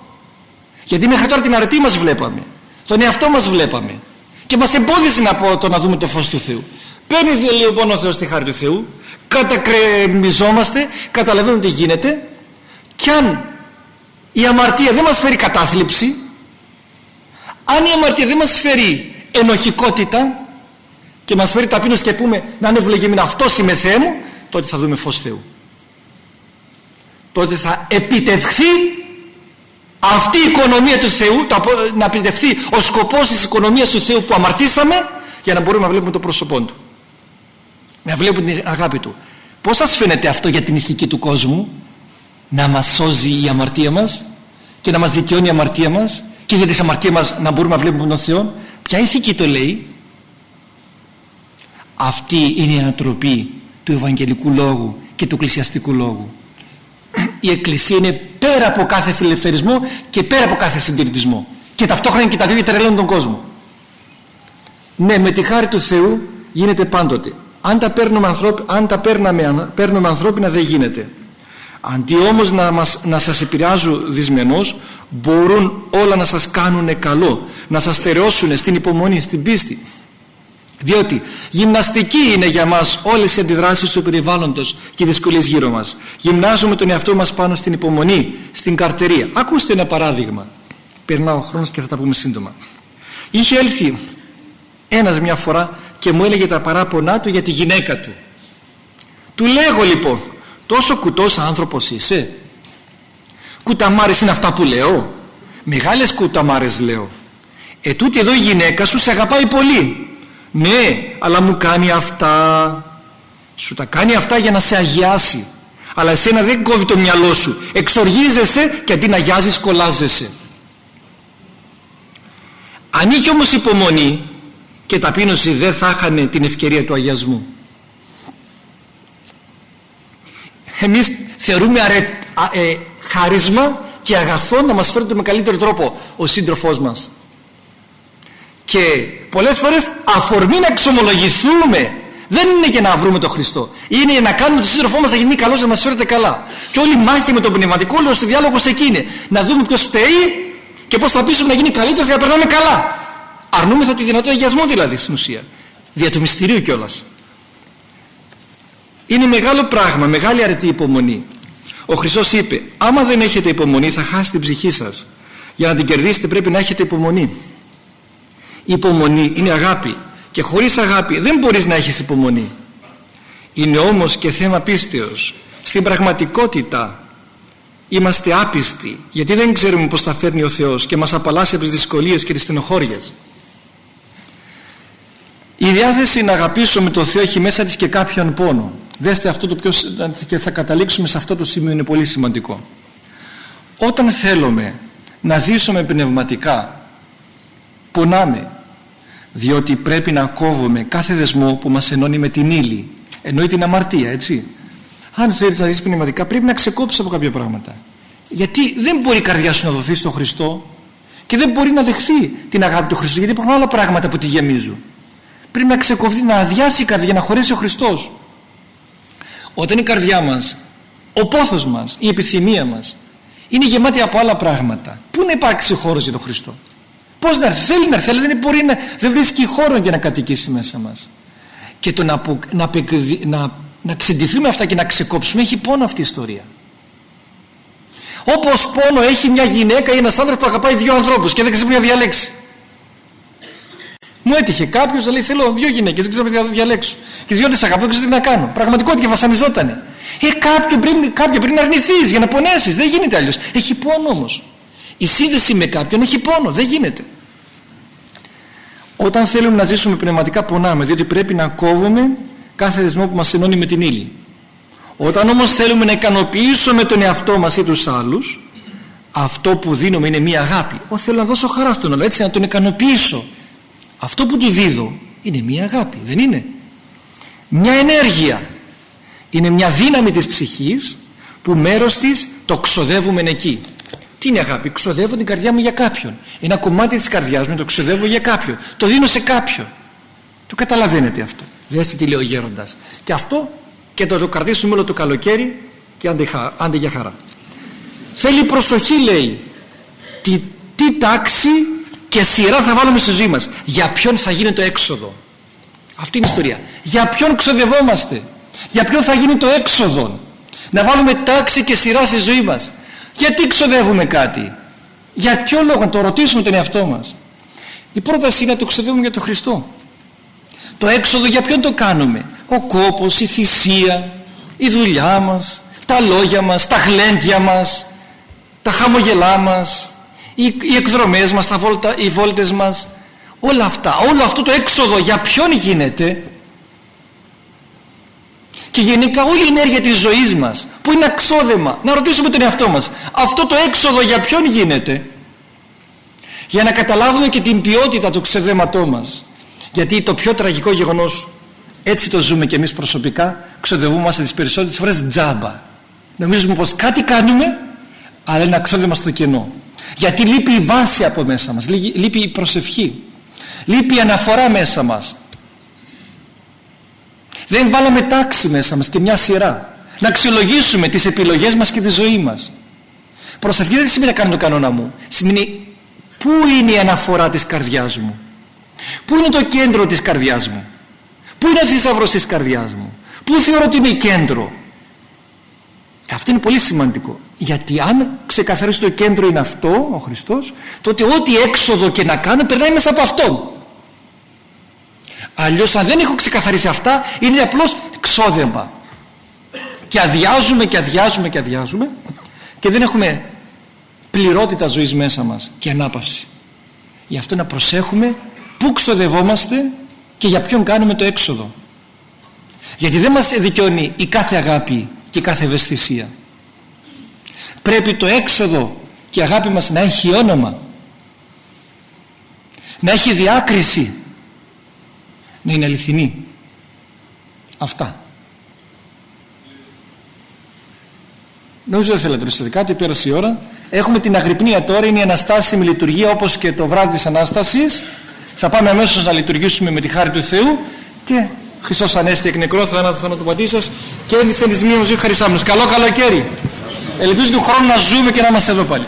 Γιατί μέχρι τώρα την αρετή μας βλέπαμε. Τον εαυτό μας βλέπαμε. Και μας εμπόδισε να πω το να δούμε το φως του Θεού. Παίρνεις λοιπόν ο Θεός στη χάρη του Θεού, κατακρεμιζόμαστε, καταλαβαίνουμε τι γίνεται και αν η αμαρτία δεν μας φέρει κατάθλιψη, αν η αμαρτία δεν μας φέρει ενοχικότητα και μας φέρει ταπείνωση και πούμε να είναι ευλογημένο αυτός είμαι Θεέ μου, τότε θα δούμε φως Θεού. Τότε θα επιτευχθεί αυτή η οικονομία του Θεού, να επιτευχθεί ο σκοπός της οικονομίας του Θεού που αμαρτήσαμε για να μπορούμε να βλέπουμε το πρόσωπό Του. Να βλέπουμε την αγάπη Του. Πώς σας φαίνεται αυτό για την ηθική του κόσμου; Να μας σώζει η αμαρτία μας και να μας δικαιώνει η αμαρτία μας και για τις αμαρτία μας να μπορούμε να βλέπουμε τον Θεό; Ποια ηθική το λέει; Αυτή είναι η ανατροπή του Ευαγγελικού Λόγου και του Εκκλησιαστικού Λόγου η Εκκλησία είναι πέρα από κάθε φιλελευθερισμό και πέρα από κάθε συντηρητισμό. Και ταυτόχρονα και τα δύο τρελαίνουν τον κόσμο. Ναι με τη χάρη του Θεού γίνεται πάντοτε. Αν τα παίρνουμε, ανθρώπι, αν τα παίρναμε, παίρνουμε ανθρώπινα δεν γίνεται. Αντί όμως να, μας, να σας επηρεάζουν δυσμενώς μπορούν όλα να σας κάνουν καλό να σας στερεώσουν στην υπομονή, στην πίστη διότι γυμναστική είναι για μας όλες οι αντιδράσεις του περιβάλλοντος και οι δυσκολίες γύρω μας. Γυμνάζουμε τον εαυτό μας πάνω στην υπομονή, στην καρτερία. Ακούστε ένα παράδειγμα. Περνάω ο χρόνος και θα τα πούμε σύντομα. Είχε έλθει ένας μια φορά και μου έλεγε τα παράπονά του για τη γυναίκα του. Του λέγω λοιπόν, τόσο κουτός άνθρωπος είσαι. Κουταμάρες είναι αυτά που λέω. Μεγάλες κουταμάρες λέω. Ε τούτη εδώ η γυναίκα σου σε αγαπάει πολύ ναι αλλά μου κάνει αυτά. Σου τα κάνει αυτά για να σε αγιάσει. Αλλά εσένα δεν κόβει το μυαλό σου. Εξοργίζεσαι και αντί να αγιάζεις κολλάζεσαι. Αν είχε όμως υπομονή και ταπείνωση δεν θα είχαν την ευκαιρία του αγιασμού. Εμείς θεωρούμε αρε, ε, χάρισμα και αγαθό να μας φέρει με καλύτερο τρόπο ο σύντροφός μας και πολλές φορές αφορμή να εξομολογηθούμε. Δεν είναι για να βρούμε τον Χριστό. Είναι για να κάνουμε τον σύντροφό μας να γίνει καλός να μας φέρετε καλά. Και όλη η μάχη με τον πνευματικό όλο στο διάλογος σε εκείνη να δούμε ποιος φταίει και πως θα πείσουμε να γίνει καλύτερος για να περνάμε καλά. Αρνούμεθα τη δυνατότητα αγιασμού δηλαδή στην ουσία. Δια του μυστηρίου κιόλας. είναι μεγάλο πράγμα μεγάλη αρετή υπομονή. Ο Χριστός είπε άμα δεν έχετε υπομονή θα χάσετε την ψυχή σας. Για να την κερδίσετε πρέπει να έχετε υπομονή η υπομονή είναι αγάπη. Και χωρίς αγάπη δεν μπορείς να έχεις υπομονή. Είναι όμως και θέμα πίστεως. Στην πραγματικότητα είμαστε άπιστοι γιατί δεν ξέρουμε πως θα φέρνει ο Θεός και μας απαλλάσσει από τις δυσκολίες και τις στενοχώριες. Η διάθεση να αγαπήσουμε τον Θεό έχει μέσα της και κάποιον πόνο. Δέστε αυτό το πιο και θα καταλήξουμε σε αυτό το σημείο είναι πολύ σημαντικό. Όταν θέλουμε να ζήσουμε πνευματικά πονάμε διότι πρέπει να κόβουμε κάθε δεσμό που μας ενώνει με την ύλη. Εννοεί την αμαρτία έτσι. Αν θέλεις να ζεις πνευματικά πρέπει να ξεκόψεις από κάποια πράγματα. Γιατί δεν μπορεί η καρδιά σου να δοθεί στον Χριστό και δεν μπορεί να δεχθεί την αγάπη του Χριστού γιατί υπάρχουν άλλα πράγματα που τη γεμίζουν. Πρέπει να ξεκοβεί, να αδειάσει η καρδιά να χωρέσει ο Χριστός. Όταν η καρδιά μας ο πόθος μας, η επιθυμία μας είναι γεμάτη από άλλα πράγματα πού να υπάρξει χώρος για τον Χριστό; Πώς να έρθει, θέλει να έρθει, αλλά δεν μπορεί να, δεν βρίσκει χώρο για να κατοικήσει μέσα μας. Και το να, να, να, να ξεντηθούμε αυτά και να ξεκόψουμε έχει πόνο αυτή η ιστορία. όπως πόνο έχει μια γυναίκα ή ένας άνθρωπος που αγαπάει δύο ανθρώπους και δεν ξέρει να διαλέξει μου έτυχε κάποιος να λέει: Θέλω δύο γυναίκες, δεν ξέρω να διαλέξω. Και δύο τις αγαπώ, δεν ξέρω τι να κάνω. Πραγματικότητα και βασανιζότανε. Ε, κάποιο πριν, κάποιο πριν αρνηθείς για να πονέσεις. Δεν γίνεται αλλιώς. Έχει πόνο όμως. Η σύνδεση με κάποιον έχει πόνο. Δεν γίνεται. Όταν θέλουμε να ζήσουμε πνευματικά πονάμε, διότι πρέπει να κόβουμε κάθε δεσμό που μας ενώνει με την ύλη. Όταν όμως θέλουμε να ικανοποιήσουμε τον εαυτό μας ή τους άλλους, αυτό που δίνουμε είναι μία αγάπη. Ω, θέλω να δώσω χαρά στον άλλο, έτσι να τον ικανοποιήσω αυτό που του δίδω είναι μια αγάπη δεν είναι; Μια ενέργεια είναι μια δύναμη της ψυχής που μέρος της το ξοδεύουμε εκεί τι είναι αγάπη, ξοδεύω την καρδιά μου για κάποιον. Ένα κομμάτι της καρδιάς μου το ξοδεύω για κάποιον. Το δίνω σε κάποιον. Το καταλαβαίνετε αυτό. Δέστε τι λέει ο γέροντας. Και αυτό και το, το κρατήσουμε όλο το καλοκαίρι και άντε, άντε για χαρά. Θέλει προσοχή λέει. Τι, τι τάξη και σειρά θα βάλουμε στη ζωή μας. Για ποιον θα γίνει το έξοδο; Αυτή είναι η ιστορία. Για ποιον ξοδευόμαστε; Για ποιον θα γίνει το έξοδο; Να βάλουμε τάξη και σειρά στη ζωή μας γιατί ξοδεύουμε κάτι; Για ποιο λόγο; Να το ρωτήσουμε τον εαυτό μας. Η πρόταση είναι να το ξοδεύουμε για τον Χριστό. Το έξοδο για ποιον το κάνουμε; Ο κόπος, η θυσία η δουλειά μας τα λόγια μας, τα γλέντια μας τα χαμογελά μας οι, οι εκδρομές μας, τα βόλτα, οι βόλτες μας. Όλα αυτά, όλο αυτό το έξοδο για ποιον γίνεται; Και γενικά όλη η ενέργεια της ζωής μας που είναι αξόδεμα να ρωτήσουμε τον εαυτό μας αυτό το έξοδο για ποιον γίνεται; Για να καταλάβουμε και την ποιότητα του ξεδέματό μας. Γιατί το πιο τραγικό γεγονός έτσι το ζούμε και εμείς προσωπικά ξοδευούμαστε τις περισσότερες φορές τζάμπα. Νομίζουμε πως κάτι κάνουμε αλλά είναι αξόδεμα στο κενό. Γιατί λείπει η βάση από μέσα μας λείπει η προσευχή. Λείπει η αναφορά μέσα μας δεν βάλαμε τάξη μέσα μας και μια σειρά. Να αξιολογήσουμε τις επιλογές μας και τη ζωή μας. Προσευχή δεν σημαίνει να κάνω το κανόνα μου. Σημαίνει πού είναι η αναφορά της καρδιάς μου; Πού είναι το κέντρο της καρδιάς μου; Πού είναι ο θησαυρός της καρδιάς μου; Πού θεωρώ ότι είναι κέντρο; Αυτό είναι πολύ σημαντικό. Γιατί αν ξεκαθαρίσει το κέντρο είναι αυτό ο Χριστός τότε ό,τι έξοδο και να κάνω περνάει μέσα από αυτόν αλλιώς αν δεν έχω ξεκαθαρίσει αυτά είναι απλώς ξόδεμα. Και αδειάζουμε και αδειάζουμε και αδειάζουμε και δεν έχουμε πληρότητα ζωής μέσα μας και ανάπαυση. Γι' αυτό να προσέχουμε πού ξοδευόμαστε και για ποιον κάνουμε το έξοδο. Γιατί δεν μας δικαιώνει η κάθε αγάπη και κάθε ευαισθησία. Πρέπει το έξοδο και η αγάπη μας να έχει όνομα. Να έχει διάκριση να είναι αληθινή. Αυτά. Νομίζω δεν θέλετε να ρωτήσετε κάτι πέρασε η ώρα. Έχουμε την αγρυπνία τώρα είναι η αναστάσιμη λειτουργία όπως και το βράδυ της Ανάστασης. Θα πάμε αμέσως να λειτουργήσουμε με τη χάρη του Θεού. Και Χριστός Ανέστη εκ νεκρό θάνατο του πατή σας. Και ένδυσε της μνήμης ζωή χαρισάμενος καλό καλοκαίρι. Ελπίζω του χρόνου να ζούμε και να είμαστε εδώ πάλι